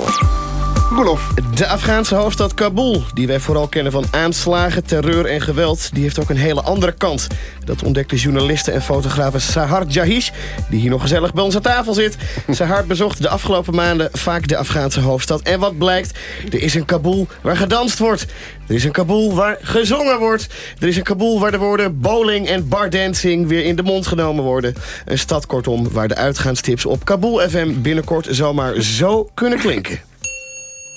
De Afghaanse hoofdstad Kabul, die wij vooral kennen van aanslagen, terreur en geweld... die heeft ook een hele andere kant. Dat ontdekte journaliste en fotografe Sahar Jahish... die hier nog gezellig bij ons aan tafel zit. Sahar bezocht de afgelopen maanden vaak de Afghaanse hoofdstad. En wat blijkt? Er is een Kabul waar gedanst wordt. Er is een Kabul waar gezongen wordt. Er is een Kabul waar de woorden bowling en bardancing... weer in de mond genomen worden. Een stad kortom waar de uitgaanstips op Kabul FM... binnenkort zomaar zo kunnen klinken.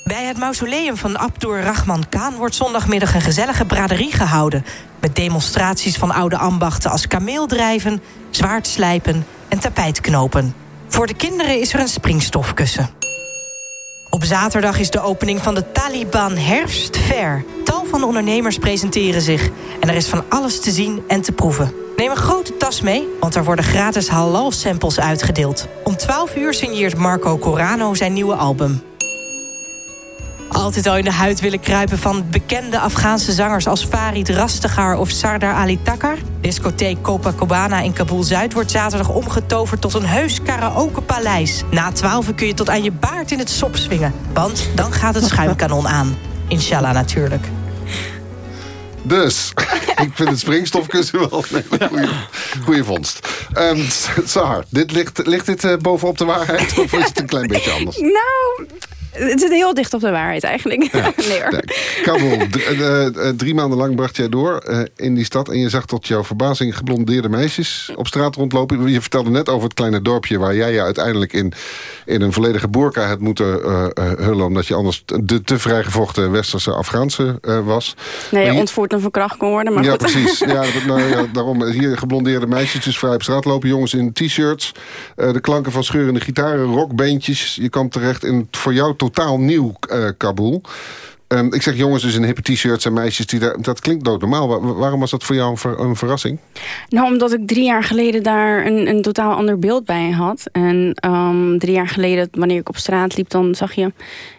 Bij het mausoleum van Abdur Rahman Khan wordt zondagmiddag een gezellige braderie gehouden. Met demonstraties van oude ambachten als kameeldrijven, zwaardslijpen en tapijtknopen. Voor de kinderen is er een springstofkussen. Op zaterdag is de opening van de Taliban Herfstfair. Tal van ondernemers presenteren zich. En er is van alles te zien en te proeven. Neem een grote tas mee, want er worden gratis halal-samples uitgedeeld. Om 12 uur signeert Marco Corano zijn nieuwe album. Altijd al in de huid willen kruipen van bekende Afghaanse zangers... als Farid Rastegar of Sardar Ali Takar? Discotheek Copacabana in Kabul-Zuid wordt zaterdag omgetoverd... tot een heus karaokepaleis. Na 12 kun je tot aan je baard in het sop swingen. Want dan gaat het schuimkanon aan. Inshallah natuurlijk. Dus, ik vind het springstofkussen wel een hele goede, goede vondst. Um, Sahar, dit ligt, ligt dit uh, bovenop de waarheid of is het een klein beetje anders? Nou, het zit heel dicht op de waarheid eigenlijk. Ja. nee hoor. Kabul, uh, drie maanden lang bracht jij door uh, in die stad... en je zag tot jouw verbazing geblondeerde meisjes op straat rondlopen. Je vertelde net over het kleine dorpje... waar jij je uiteindelijk in, in een volledige boerka had moeten uh, hullen... omdat je anders de te vrijgevochten westerse Afghaanse was. Nee, je ontvoerd en verkracht kon worden. Maar ja, goed. precies. Ja, nou, ja, daarom hier geblondeerde meisjes dus vrij op straat lopen. Jongens in t-shirts. de klanken van scheurende gitaren, rockbeentjes. Je kwam terecht in voor jou totaal nieuw uh, Kabul. Um, ik zeg jongens dus in hippe t-shirts en meisjes. Die daar, dat klinkt doodnormaal. Waar, waarom was dat voor jou een, ver, een, verrassing? Nou, omdat ik drie jaar geleden daar een, een totaal ander beeld bij had. En um, drie jaar geleden, wanneer ik op straat liep... dan zag je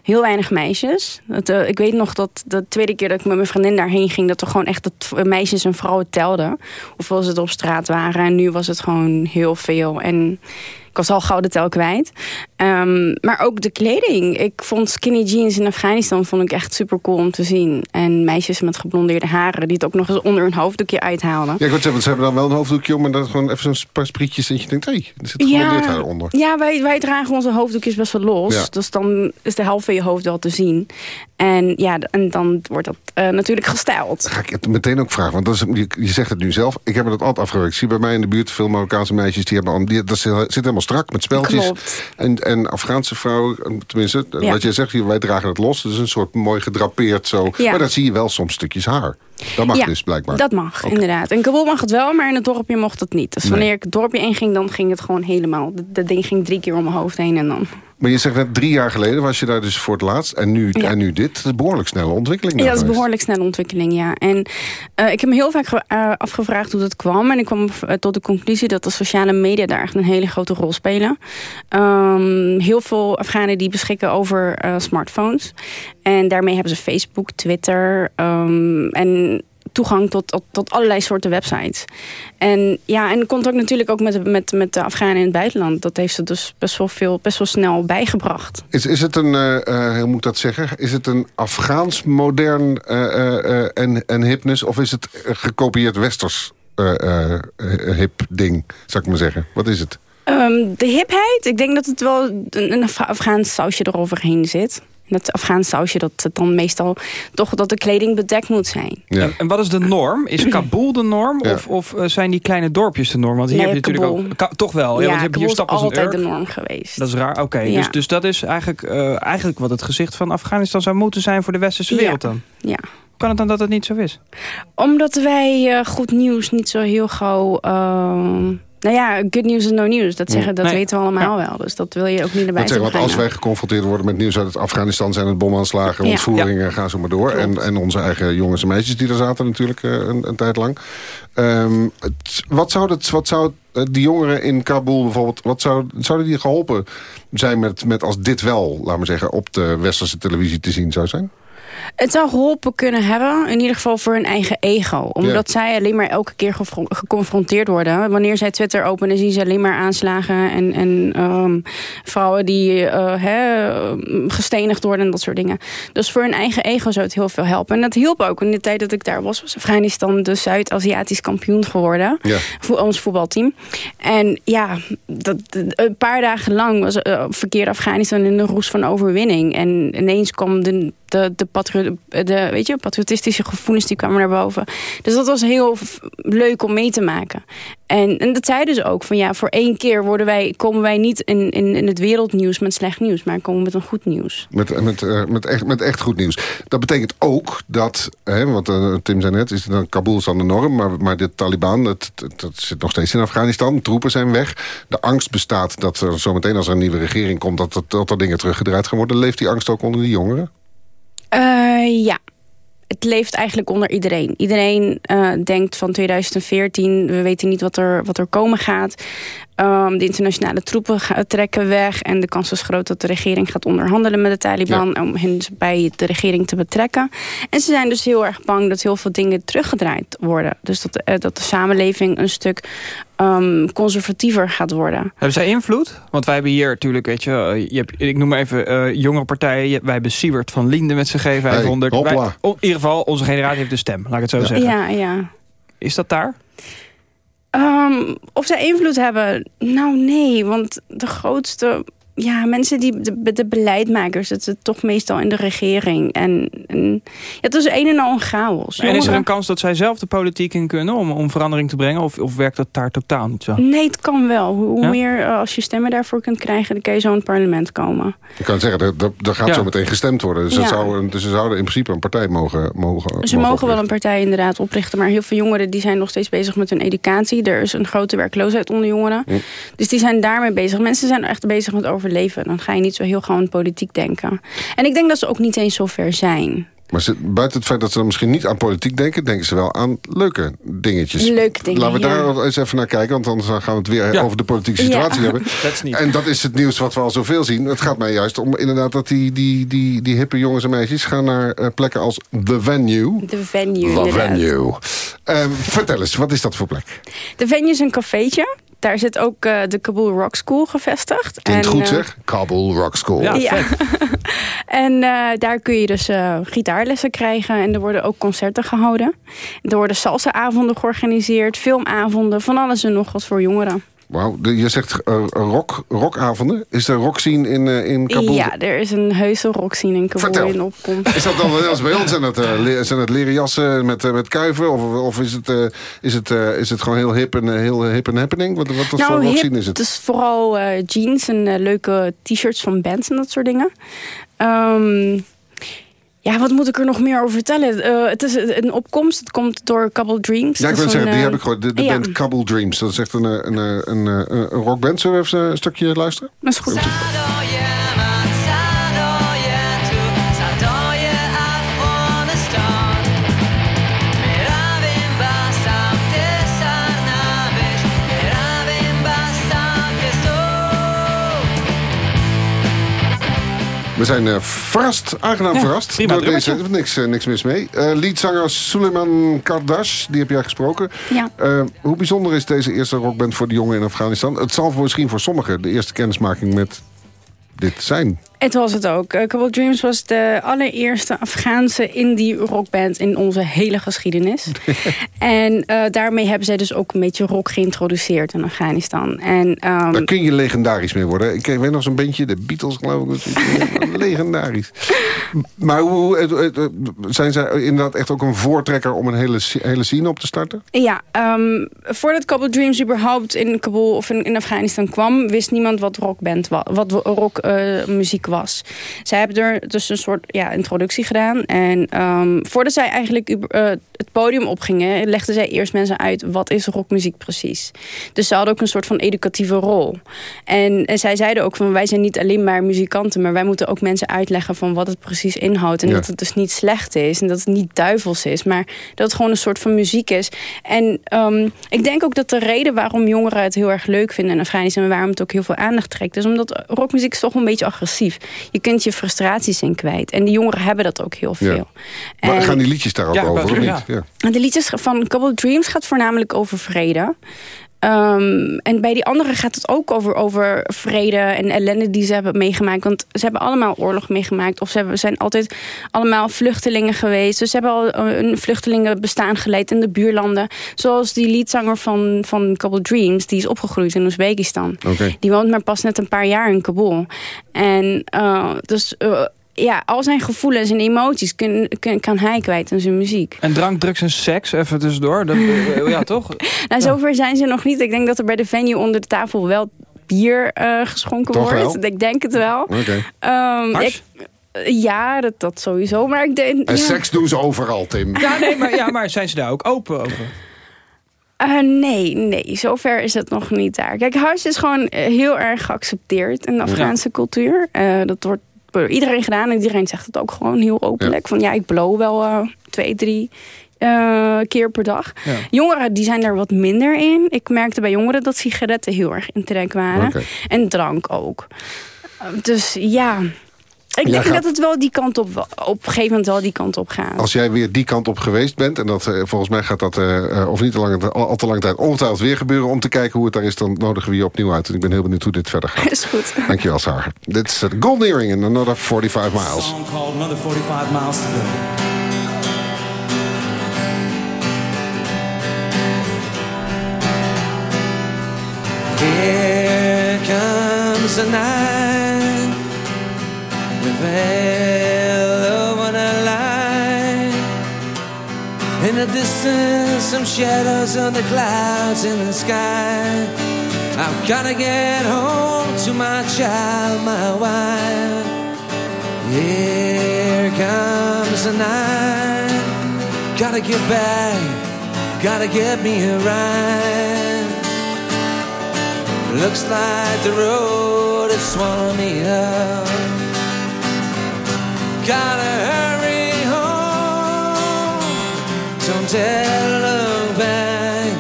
heel weinig meisjes. Dat, uh, ik weet nog dat de tweede keer dat ik met mijn vriendin daarheen ging... dat er gewoon echt dat meisjes en vrouwen telden. Hoeveel ze er op straat waren. En nu was het gewoon heel veel. En ik was al gouden tel kwijt. Um, maar ook de kleding. Ik vond skinny jeans in Afghanistan vond ik echt super cool om te zien. En meisjes met geblondeerde haren die het ook nog eens onder hun hoofddoekje uithaalden. Ja, ik zeggen, ze hebben dan wel een hoofddoekje om... en dan gewoon even zo'n paar sprietjes dat je denkt... hé, hey, er zit geblondeerd haar onder. Ja, wij, wij dragen onze hoofddoekjes best wel los. Ja. Dus dan is de helft van je hoofd wel te zien. En ja, en dan wordt dat uh, natuurlijk gestyled. Ga ik het meteen ook vragen, want dat is, je, je zegt het nu zelf. Ik heb het altijd afgewerkt. Ik zie bij mij in de buurt veel Marokkaanse meisjes... die hebben die, dat zit helemaal strak met speltjes. Klopt. En, en Afghaanse vrouwen, tenminste, ja. wat jij zegt... wij dragen het los, dus een soort mooi gedrapeerd zo. Ja. Maar dan zie je wel soms stukjes haar. Dat mag ja, dus blijkbaar. dat mag, okay. inderdaad. In Kabul mag het wel, maar in het dorpje mocht het niet. Dus nee. wanneer ik het dorpje inging, dan ging het gewoon helemaal. Dat ding ging drie keer om mijn hoofd heen en dan... Maar je zegt net drie jaar geleden was je daar dus voor het laatst. En nu, ja. en nu dit. Dat is een behoorlijk snelle ontwikkeling. Ja, dat is een behoorlijk snelle ontwikkeling, ja. En uh, ik heb me heel vaak uh, afgevraagd hoe dat kwam. En ik kwam uh, tot de conclusie dat de sociale media daar echt een hele grote rol spelen. Um, heel veel Afghanen die beschikken over smartphones. En daarmee hebben ze Facebook, Twitter um, en toegang tot, tot, tot, allerlei soorten websites. En ja, en contact natuurlijk ook met, met, met de Afghanen in het buitenland. Dat heeft ze dus best wel veel, best wel snel bijgebracht. Is, is het een, uh, uh, hoe moet ik dat zeggen? Is het een Afghaans modern uh, en, en hipness? Of is het gekopieerd westers hip ding, zou ik maar zeggen? Wat is het? Um, de hipheid? Ik denk dat het wel een, een Afghaans sausje eroverheen zit dat Afghaans sausje, dat het dan meestal toch dat de kleding bedekt moet zijn. Ja. En, en, wat is de norm? Is Kabul de norm? Ja. Of, of uh, zijn die kleine dorpjes de norm? Want hier nee, heb je Kabul. natuurlijk ook... Toch wel, ja, ja want je hebt hier stappen is altijd de norm geweest. Dat is raar, oké. Okay. Dus, dus dat is eigenlijk, uh, eigenlijk wat het gezicht van Afghanistan zou moeten zijn voor de westerse wereld dan? Ja. Kan het dan dat het niet zo is? Omdat wij uh, goed nieuws niet zo heel gauw... Nou ja, good news is no news. Dat, zeggen, dat nee. weten we allemaal ja. wel. Dus dat wil je ook niet erbij zeggen. Want als wij geconfronteerd worden met nieuws uit Afghanistan... zijn het bomaanslagen, ja. ontvoeringen, ja. gaan zo maar door. En, en onze eigen jongens en meisjes die er zaten natuurlijk uh, een, een, tijd lang. Um, het, wat zou, het, wat zou die jongeren in Kabul bijvoorbeeld... Wat zou, zouden die geholpen zijn met, met als dit wel, laten we zeggen... op de westerse televisie te zien zou zijn? Het zou geholpen kunnen hebben, in ieder geval voor hun eigen ego. Omdat zij alleen maar elke keer geconfronteerd worden. Wanneer zij Twitter openen, zien ze alleen maar aanslagen... en, en ehm, vrouwen die eh, gestenigd worden en dat soort dingen. Dus voor hun eigen ego zou het heel veel helpen. En dat hielp ook. In de tijd dat ik daar was, was Afghanistan de Zuid-Aziatisch kampioen geworden. Ja. Voor ons voetbalteam. En ja, dat, een paar dagen lang was, eh, verkeerde Afghanistan in de roes van overwinning. En ineens kwam de, de, de, de weet je, patriotistische gevoelens die kwamen naar boven. Dus dat was heel leuk om mee te maken. En, en dat zeiden ze ook. Van ja, voor één keer worden wij, komen wij niet in, in, het wereldnieuws met slecht nieuws. Maar komen met een goed nieuws. Met, met, eh, met, echt, met echt goed nieuws. Dat betekent ook dat, hè, want eh, Tim zei net, is dan Kabul is dan de norm, maar, maar de Taliban, dat, dat, dat zit nog steeds in Afghanistan. Troepen zijn weg. De angst bestaat dat er zometeen als er een nieuwe regering komt, dat, dat, dat er dingen teruggedraaid gaan worden. Leeft die angst ook onder de jongeren? Eh, ja. Het leeft eigenlijk onder iedereen. Iedereen eh, denkt van 2014, we weten niet wat er, wat er komen gaat. Ehm, de internationale troepen trekken weg. En de kans is groot dat de regering gaat onderhandelen met de Taliban... om hen bij de regering te betrekken. En ze zijn dus heel erg bang dat heel veel dingen teruggedraaid worden. Dus dat, eh, dat de samenleving een stuk ehm, conservatiever gaat worden. Hebben zij invloed? Want wij hebben hier natuurlijk, weet je, eh, je hebt, ik noem maar even eh jongere partijen. Je- Wij hebben Siewert van Linden met zijn G500. Hey, hopla. Wij- oh, in ieder geval, onze generatie heeft de stem, laat ik het zo zeggen. Ja, ja. Is dat daar? Ehm, of zij invloed hebben? Nou, nee. Want de grootste... Ja, mensen die... De, de beleidmakers, het is toch meestal in de regering. En, en ja, het is een en al een chaos. En is er een kans dat zij zelf de politiek in kunnen om, om verandering te brengen? Of, of werkt dat daar totaal niet zo? Nee, het kan wel. Hoe, Ja? meer eh, als je stemmen daarvoor kunt krijgen... dan kan je zo in het parlement komen. Ik kan zeggen, er, er, er gaat Ja. zo meteen gestemd worden. Dus, Ja. dat zou, dus ze zouden in principe een partij mogen, mogen Ze mogen mogen wel een partij inderdaad oprichten... maar heel veel jongeren die zijn nog steeds bezig met hun educatie. Er is een grote werkloosheid onder jongeren. Hm. Dus die zijn daarmee bezig. Mensen zijn echt bezig met overleven. Dan ga je niet zo heel gewoon politiek denken. En ik denk dat ze ook niet eens zo ver zijn. Maar ze, buiten het feit dat ze dan misschien niet aan politiek denken... denken ze wel aan leuke dingetjes. Leuke dingen, Laten we daar ja. eens even naar kijken... want anders gaan we het weer Ja. over de politieke situatie Ja. hebben. Dat is niet. En dat is het nieuws wat we al zoveel zien. Het gaat mij juist om inderdaad dat die, die, die, die hippe jongens en meisjes... gaan naar eh, plekken als The Venue. De venue The inderdaad. Venue. Ehm, vertel eens, wat is dat voor plek? De venue is een cafeetje. Daar zit ook eh, de Kabul Rock School gevestigd. Klinkt En, goed eh, zeg. Kabul Rock School. Ja, Ja. vet. En eh, daar kun je dus eh, gitaarlessen krijgen. En er worden ook concerten gehouden. Er worden salsa-avonden georganiseerd. Filmavonden. Van alles en nog wat voor jongeren. Wauw, je zegt eh, rock, rockavonden. Is er rockscene in, eh, in Kabul? Ja, er is een heuse rockscene in Kabul Vertel. in opkomst. Is dat dan net als bij ons? Zijn het, eh, le- zijn het leren jassen met, eh, met kuiven? Of, of is, het, eh, is, het, eh, is het gewoon heel hip en, eh, heel hip en happening? Wat, wat voor nou, rockscene hip, is het? het is vooral eh, jeans en eh, leuke t-shirts van bands en dat soort dingen. Ehm, ja, wat moet ik er nog meer over vertellen? Eh, het is een opkomst. Het komt door Couple Dreams. Ja, ik wil zeggen, die eh, heb ik gehoord. De, de ja, band Kabul Dreams. Dat is echt een, eh, een, een, een, een, een rockband. Zullen we even een stukje luisteren? Dat is goed. We zijn eh, verrast, aangenaam Ja, verrast. prima door deze, niks, eh, niks mis mee. Eh leadzanger Suleiman Kardash, die heb jij gesproken. Ja. Eh, hoe bijzonder is deze eerste rockband voor de jongen in Afghanistan? Het zal voor misschien voor sommigen de eerste kennismaking met dit zijn. Het was het ook. Uh, Couple Dreams was de allereerste Afghaanse indie rockband in onze hele geschiedenis. en eh, daarmee hebben zij dus ook een beetje rock geïntroduceerd in Afghanistan. En, ehm, Daar kun je legendarisch mee worden. Ik weet nog zo'n bandje, de Beatles geloof ik. legendarisch. Maar hoe, eh, eh, zijn zij inderdaad echt ook een voortrekker om een hele, hele scene op te starten? Ja, ehm, voordat Couple Dreams überhaupt in Kabul of in, in Afghanistan kwam... wist niemand wat rockband was, wat rockmuziek was. Zij hebben er dus een soort ja, introductie gedaan. En ehm, voordat zij eigenlijk uh, het podium opgingen... legden zij eerst mensen uit wat is rockmuziek precies. Dus ze hadden ook een soort van educatieve rol. En, en zij zeiden ook van wij zijn niet alleen maar muzikanten... maar wij moeten ook mensen uitleggen van wat het precies inhoudt. En Ja. dat het dus niet slecht is. En dat het niet duivels is. Maar dat het gewoon een soort van muziek is. En ehm, ik denk ook dat de reden waarom jongeren het heel erg leuk vinden... en Afghanistan en waarom het ook heel veel aandacht trekt... is omdat rockmuziek is toch een beetje agressief. Je kunt je frustraties in kwijt. En die jongeren hebben dat ook heel veel. Ja. Maar gaan die liedjes daar ook Ja, over, of niet? Ja. en de liedjes van Couple Dreams gaat voornamelijk over vrede. Ehm, en bij die anderen gaat het ook over, over vrede en ellende die ze hebben meegemaakt. Want ze hebben allemaal oorlog meegemaakt. Of ze hebben, zijn altijd allemaal vluchtelingen geweest. Dus ze hebben al eh, een vluchtelingenbestaan geleid in de buurlanden. Zoals die liedzanger van, van Couple Dreams. Die is opgegroeid in Oezbekistan. Die woont maar pas net een paar jaar in Kabul. En eh, dus... eh, ja, al zijn gevoelens en emoties kun, kun- kan hij kwijt in zijn muziek. En drank, drugs en seks, even tussendoor. Dat, eh, ja, toch? Nou, zover zijn ze nog niet. Ik denk dat er bij de venue onder de tafel wel bier eh, geschonken Toch wordt. wel? Ik denk het wel. Oké. Ehm, ja, dat, dat sowieso. Maar ik denk... En ja. seks doen ze overal, Tim. Ja, nee, maar, ja, maar zijn ze daar ook open over? Eh, nee, nee, zover is het nog niet daar. Kijk, huis is gewoon eh, heel erg geaccepteerd in de Afghaanse cultuur. Eh, dat wordt door iedereen gedaan en iedereen zegt het ook gewoon heel openlijk. Van ja, ik blow wel eh, twee, drie eh, keer per dag. Ja. Jongeren die zijn daar wat minder in. Ik merkte bij jongeren dat sigaretten heel erg in trek waren. En drank ook. Dus ja, ik Jij denk gaat- dat het wel die kant op, op een gegeven moment wel die kant op gaat. Als jij weer die kant op geweest bent... en dat, eh, volgens mij gaat dat eh, eh, of niet te lang, al, al te lange tijd ongetwijfeld weer gebeuren... om te kijken hoe het daar is, dan nodigen we je opnieuw uit. En ik ben heel benieuwd hoe dit verder gaat. Is goed. Dankjewel, Sarah. Dit is het Golden Earring in Another 45 Miles. song called Another 45 Miles to Go. Here comes the night over the line. In the distance, some shadows on the clouds in the sky. I've gotta get home to my child, my wife. Here comes the night. Gotta get back, gotta get me a ride. Looks like the road is swallowing me up. Gotta hurry home. Don't tell look back,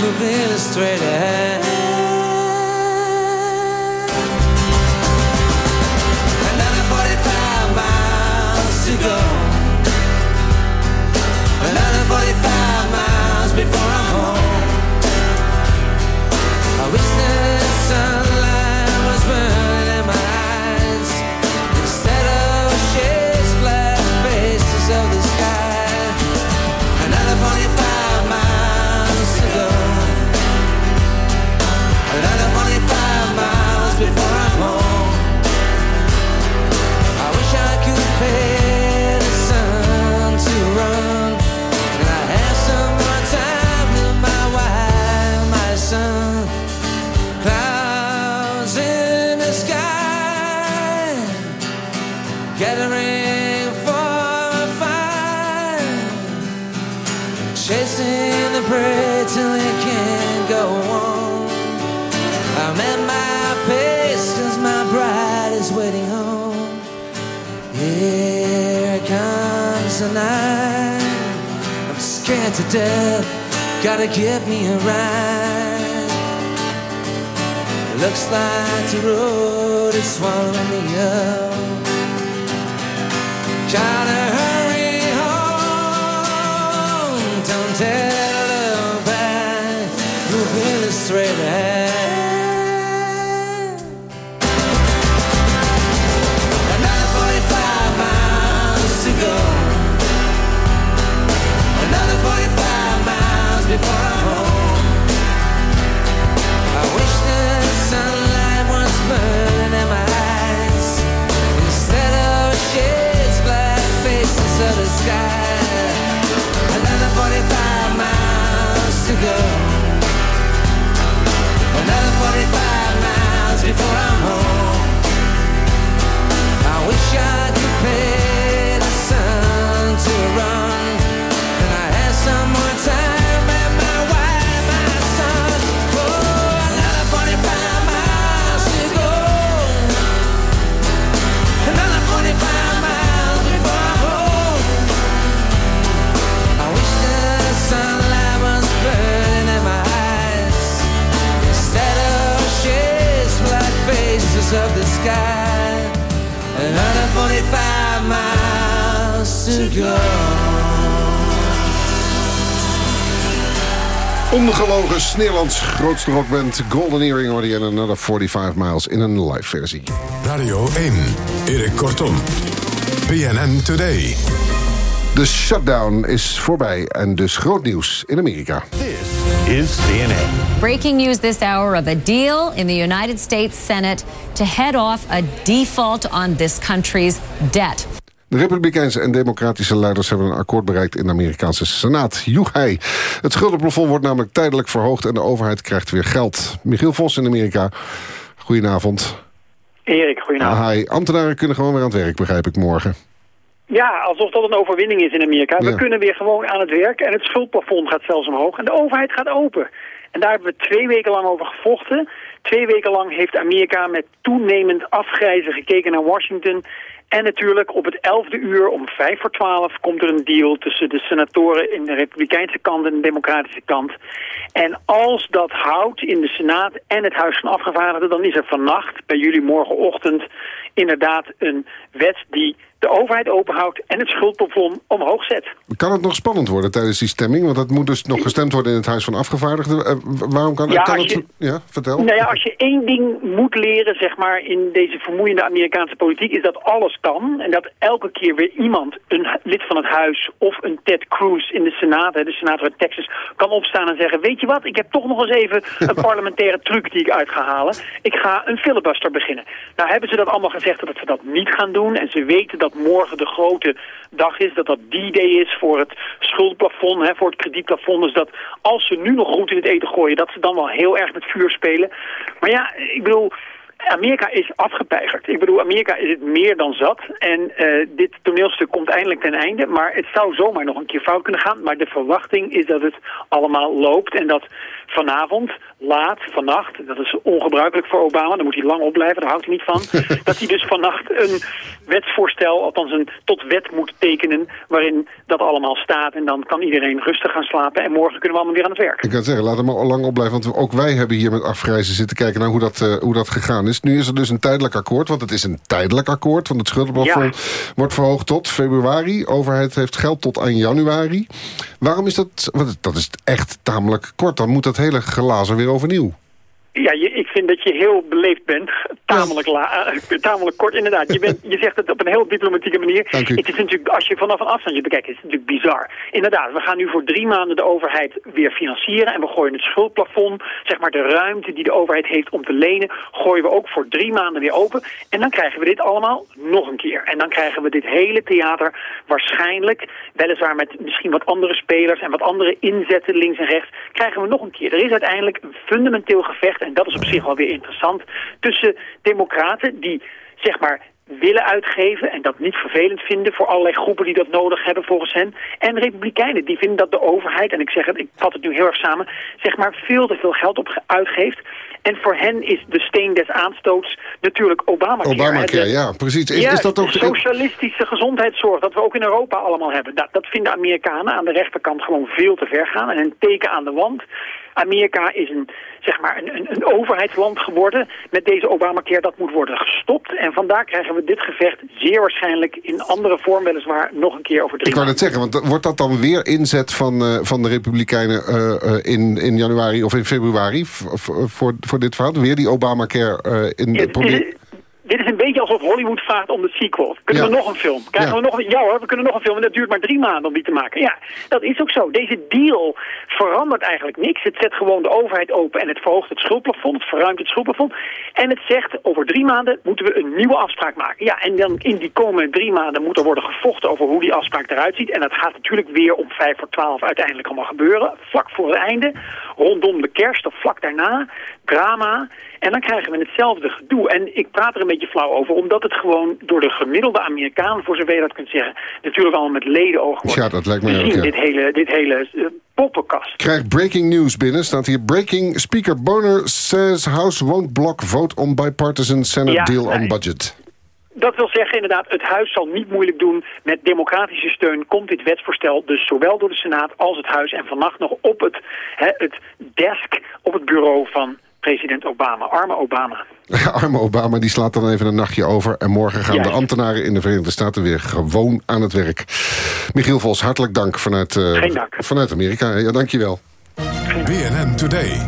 moving straight ahead. Another 45 miles to go. Another 45 miles before I'm home. I wish the to death. Gotta get me a ride. Looks like the road is swallowing me up. Gotta Ongelogen Sneerlands grootste rockband Golden Earring hoorde je en Another 45 Miles in een live versie. Radio 1, Erik Kortom. BNN Today. De shutdown is voorbij en dus groot nieuws in Amerika. is CNN. Breaking news this hour of a deal in the United States Senate to head off a default on this country's debt. De Republikeinse en Democratische leiders hebben een akkoord bereikt in de Amerikaanse Senaat. Joehei. Het schuldenplafond wordt namelijk tijdelijk verhoogd en de overheid krijgt weer geld. Michiel Vos in Amerika, goedenavond. Erik, goedenavond. Hi. Ambtenaren kunnen gewoon weer aan het werk, begrijp ik morgen. Ja, alsof dat een overwinning is in Amerika. We kunnen weer gewoon aan het werk en het schuldplafond gaat zelfs omhoog en de overheid gaat open. En daar hebben we twee weken lang over gevochten. Twee weken lang heeft Amerika met toenemend afgrijzen gekeken naar Washington. En natuurlijk op het elfde uur om vijf voor twaalf komt er een deal tussen de senatoren in de republikeinse kant en de democratische kant. En als dat houdt in de Senaat en het Huis van Afgevaardigden, dan is er vannacht, bij jullie morgenochtend, inderdaad een wet die de overheid openhoudt en het schuldplafond omhoog zet. Kan het nog spannend worden tijdens die stemming? Want dat moet dus nog gestemd worden in het Huis van Afgevaardigden. Eh, waarom kan, Ja, kan het... je- Ja, vertel. Nou ja, als je één ding moet leren, zeg maar, in deze vermoeiende Amerikaanse politiek, is dat alles kan. En dat elke keer weer iemand, een lid van het huis of een Ted Cruz in de Senaat, de senator uit Texas, kan opstaan en zeggen, weet je wat, ik heb toch nog eens even een parlementaire truc die ik uit ga halen. Ik ga een filibuster beginnen. Nou hebben ze dat allemaal gezegd dat ze dat niet gaan doen. En ze weten dat morgen de grote dag is, dat dat die day is voor het schuldplafond, hè, voor het kredietplafond. Dus dat als ze nu nog goed in het eten gooien, dat ze dan wel heel erg met vuur spelen. Maar ja, ik bedoel... Amerika is afgepeigerd. Ik bedoel, Amerika is het meer dan zat. En eh, dit toneelstuk komt eindelijk ten einde. Maar het zou zomaar nog een keer fout kunnen gaan. Maar de verwachting is dat het allemaal loopt. En dat vanavond, laat, vannacht... dat is ongebruikelijk voor Obama. Dan moet hij lang opblijven, daar houdt hij niet van. dat hij dus vannacht een wetsvoorstel, althans een tot wet moet tekenen... waarin dat allemaal staat. En dan kan iedereen rustig gaan slapen. En morgen kunnen we allemaal weer aan het werk. Ik kan zeggen, laat hem al lang opblijven. Want ook wij hebben hier met afgrijzen zitten kijken naar hoe dat, eh, hoe dat gegaan is. Nu is er dus een tijdelijk akkoord, want het is een tijdelijk akkoord. Want het schuldenplafond wordt verhoogd tot februari. Overheid heeft geld tot aan januari. Waarom is dat... Want dat is echt tamelijk kort. Dan moet dat hele glazen weer overnieuw. Ja, je, vind dat je heel beleefd bent. Tamelijk, la, eh, tamelijk kort, inderdaad. Je, bent, je zegt het op een heel diplomatieke manier. Dank u. Het is natuurlijk, als je vanaf een afstandje bekijkt, is het natuurlijk bizar. Inderdaad, we gaan nu voor drie maanden de overheid weer financieren. En we gooien het schuldplafond, zeg maar de ruimte die de overheid heeft om te lenen, gooien we ook voor drie maanden weer open. En dan krijgen we dit allemaal nog een keer. En dan krijgen we dit hele theater waarschijnlijk, weliswaar met misschien wat andere spelers en wat andere inzetten links en rechts, krijgen we nog een keer. Er is uiteindelijk een fundamenteel gevecht, en dat is op zich wel weer interessant, tussen democraten die zeg maar willen uitgeven en dat niet vervelend vinden voor allerlei groepen die dat nodig hebben volgens hen. En republikeinen die vinden dat de overheid, en ik zeg het, ik vat het nu heel erg samen, zeg maar veel te veel geld op uitgeeft. En voor hen is de steen des aanstoots natuurlijk Obamacare. Obamacare, ja, precies. Is, ja, is dat ook... de socialistische gezondheidszorg, dat we ook in Europa allemaal hebben. Dat, dat vinden Amerikanen aan de rechterkant gewoon veel te ver gaan. En een teken aan de wand. Amerika is een, zeg maar een, een, een overheidsland geworden. Met deze Obamacare, dat moet worden gestopt. En vandaar krijgen we dit gevecht zeer waarschijnlijk in andere vorm weliswaar nog een keer over drie Ik wou net zeggen, want wordt dat dan weer inzet van, eh, van de Republikeinen eh, eh, in, in januari of in februari voor, voor dit verhaal? Weer die Obamacare eh, in Ja, probeer... dit, is, een beetje alsof Hollywood vraagt om de sequel. Kunnen Ja. we nog een film? Krijgen Ja. we nog een, ja hoor, we kunnen nog een film. En dat duurt maar drie maanden om die te maken. Ja, dat is ook zo. Deze deal verandert eigenlijk niks. Het zet gewoon de overheid open en het verhoogt het schuldplafond. Het verruimt het schuldplafond. En het zegt, over drie maanden moeten we een nieuwe afspraak maken. Ja, en dan in die komende drie maanden moet er worden gevochten over hoe die afspraak eruit ziet. En dat gaat natuurlijk weer om vijf voor twaalf uiteindelijk allemaal gebeuren. Vlak voor het einde, rondom de kerst of vlak daarna. Drama. En dan krijgen we hetzelfde gedoe. En ik praat er een beetje flauw over, omdat het gewoon door de gemiddelde Amerikaan, voor zover je dat kunt zeggen, natuurlijk allemaal met ledenogen wordt. Ja, dat lijkt me ook, ja. dit hele, dit hele eh, poppenkast. Krijgt breaking news binnen, staat hier... Breaking Speaker Boner says House won't block vote on bipartisan Senate Ja, deal on nee. budget. Dat wil zeggen inderdaad, het huis zal niet moeilijk doen. Met democratische steun komt dit wetsvoorstel dus zowel door de Senaat als het huis. En vannacht nog op het, hè, het desk, op het bureau van president Obama. Arme Obama. Arme Obama die slaat dan even een nachtje over... en morgen gaan de ambtenaren in de Verenigde Staten weer gewoon aan het werk. Michiel Vos, hartelijk dank vanuit, eh, Geen dank. vanuit Amerika. Ja, dankjewel. BNN Today.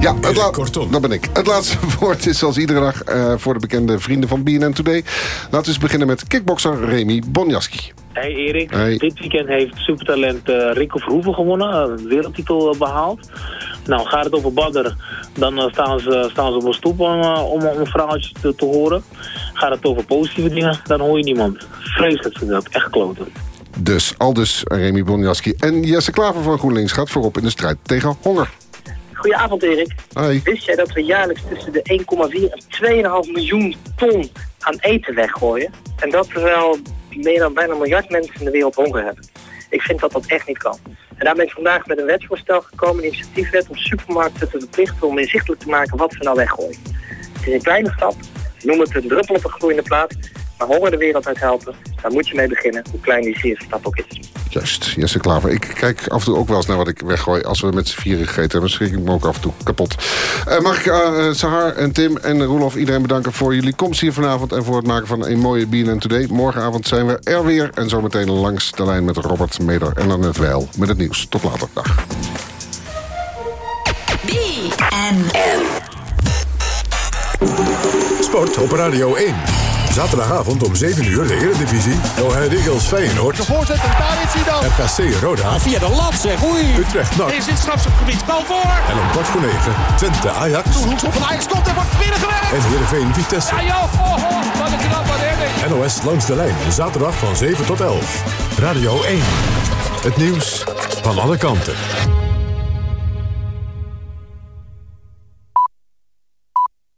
Ja, het dat ben ik. Het laatste woord is zoals iedere dag eh, voor de bekende vrienden van BNN Today. Laten we eens beginnen met kickbokser Remy Bonjaski. Hey Erik, Hey. dit weekend heeft supertalent eh, Rico Verhoeven gewonnen, een wereldtitel eh, behaald. Nou, gaat het over Badder, dan eh, staan, ze, staan ze op een stoep om, eh, om, om een verhaaltje te, te horen. Gaat het over positieve dingen, dan hoor je niemand. Vreselijk vind ik dat, echt kloten. Dus aldus Remy Bonjaski. En Jesse Klaver van GroenLinks gaat voorop in de strijd tegen honger. Goedenavond Erik. Hoi. Wist jij dat we jaarlijks tussen de 1,4 en 2,5 miljoen ton aan eten weggooien? En dat terwijl meer dan bijna een miljard mensen in de wereld honger hebben. Ik vind dat dat echt niet kan. En daar ben ik vandaag met een wetsvoorstel gekomen, een initiatiefwet om supermarkten te verplichten om inzichtelijk te maken wat ze nou weggooien. Het is een kleine stap, noem het een druppel op een gloeiende plaat, maar honger de wereld uit helpen, daar moet je mee beginnen, hoe klein die zeer stap ook is. Juist, Jesse Klaver. Ik kijk af en toe ook wel eens naar wat ik weggooi. Als we met z'n vieren gegeten hebben, schrik ik me ook af en toe kapot. Eh, mag ik eh, Sahar en Tim en Roelof iedereen bedanken voor jullie komst hier vanavond... en voor het maken van een mooie BNN Today. Morgenavond zijn we er weer. En zometeen langs de lijn met Robert Meder en Annette Weil met het nieuws. Tot later. Dag. BNN. Sport op Radio 1. Zaterdagavond om 7 uur de Eredivisie. Ahead Eagles Feyenoord. De voorzet en daar is hij dan. RKC Roda. Via de lat zeg, oei. Utrecht NAC. Is in het strafschopgebied, bal voor. En om kwart voor 9 Twente Ajax. Hoekschop van Ajax komt en wordt binnengewerkt. En Heerenveen Vitesse. Ja joh, oh, oh, wat een knap wat Erik. NOS langs de lijn. Zaterdag van 7 tot 11. Radio 1. Het nieuws van alle kanten.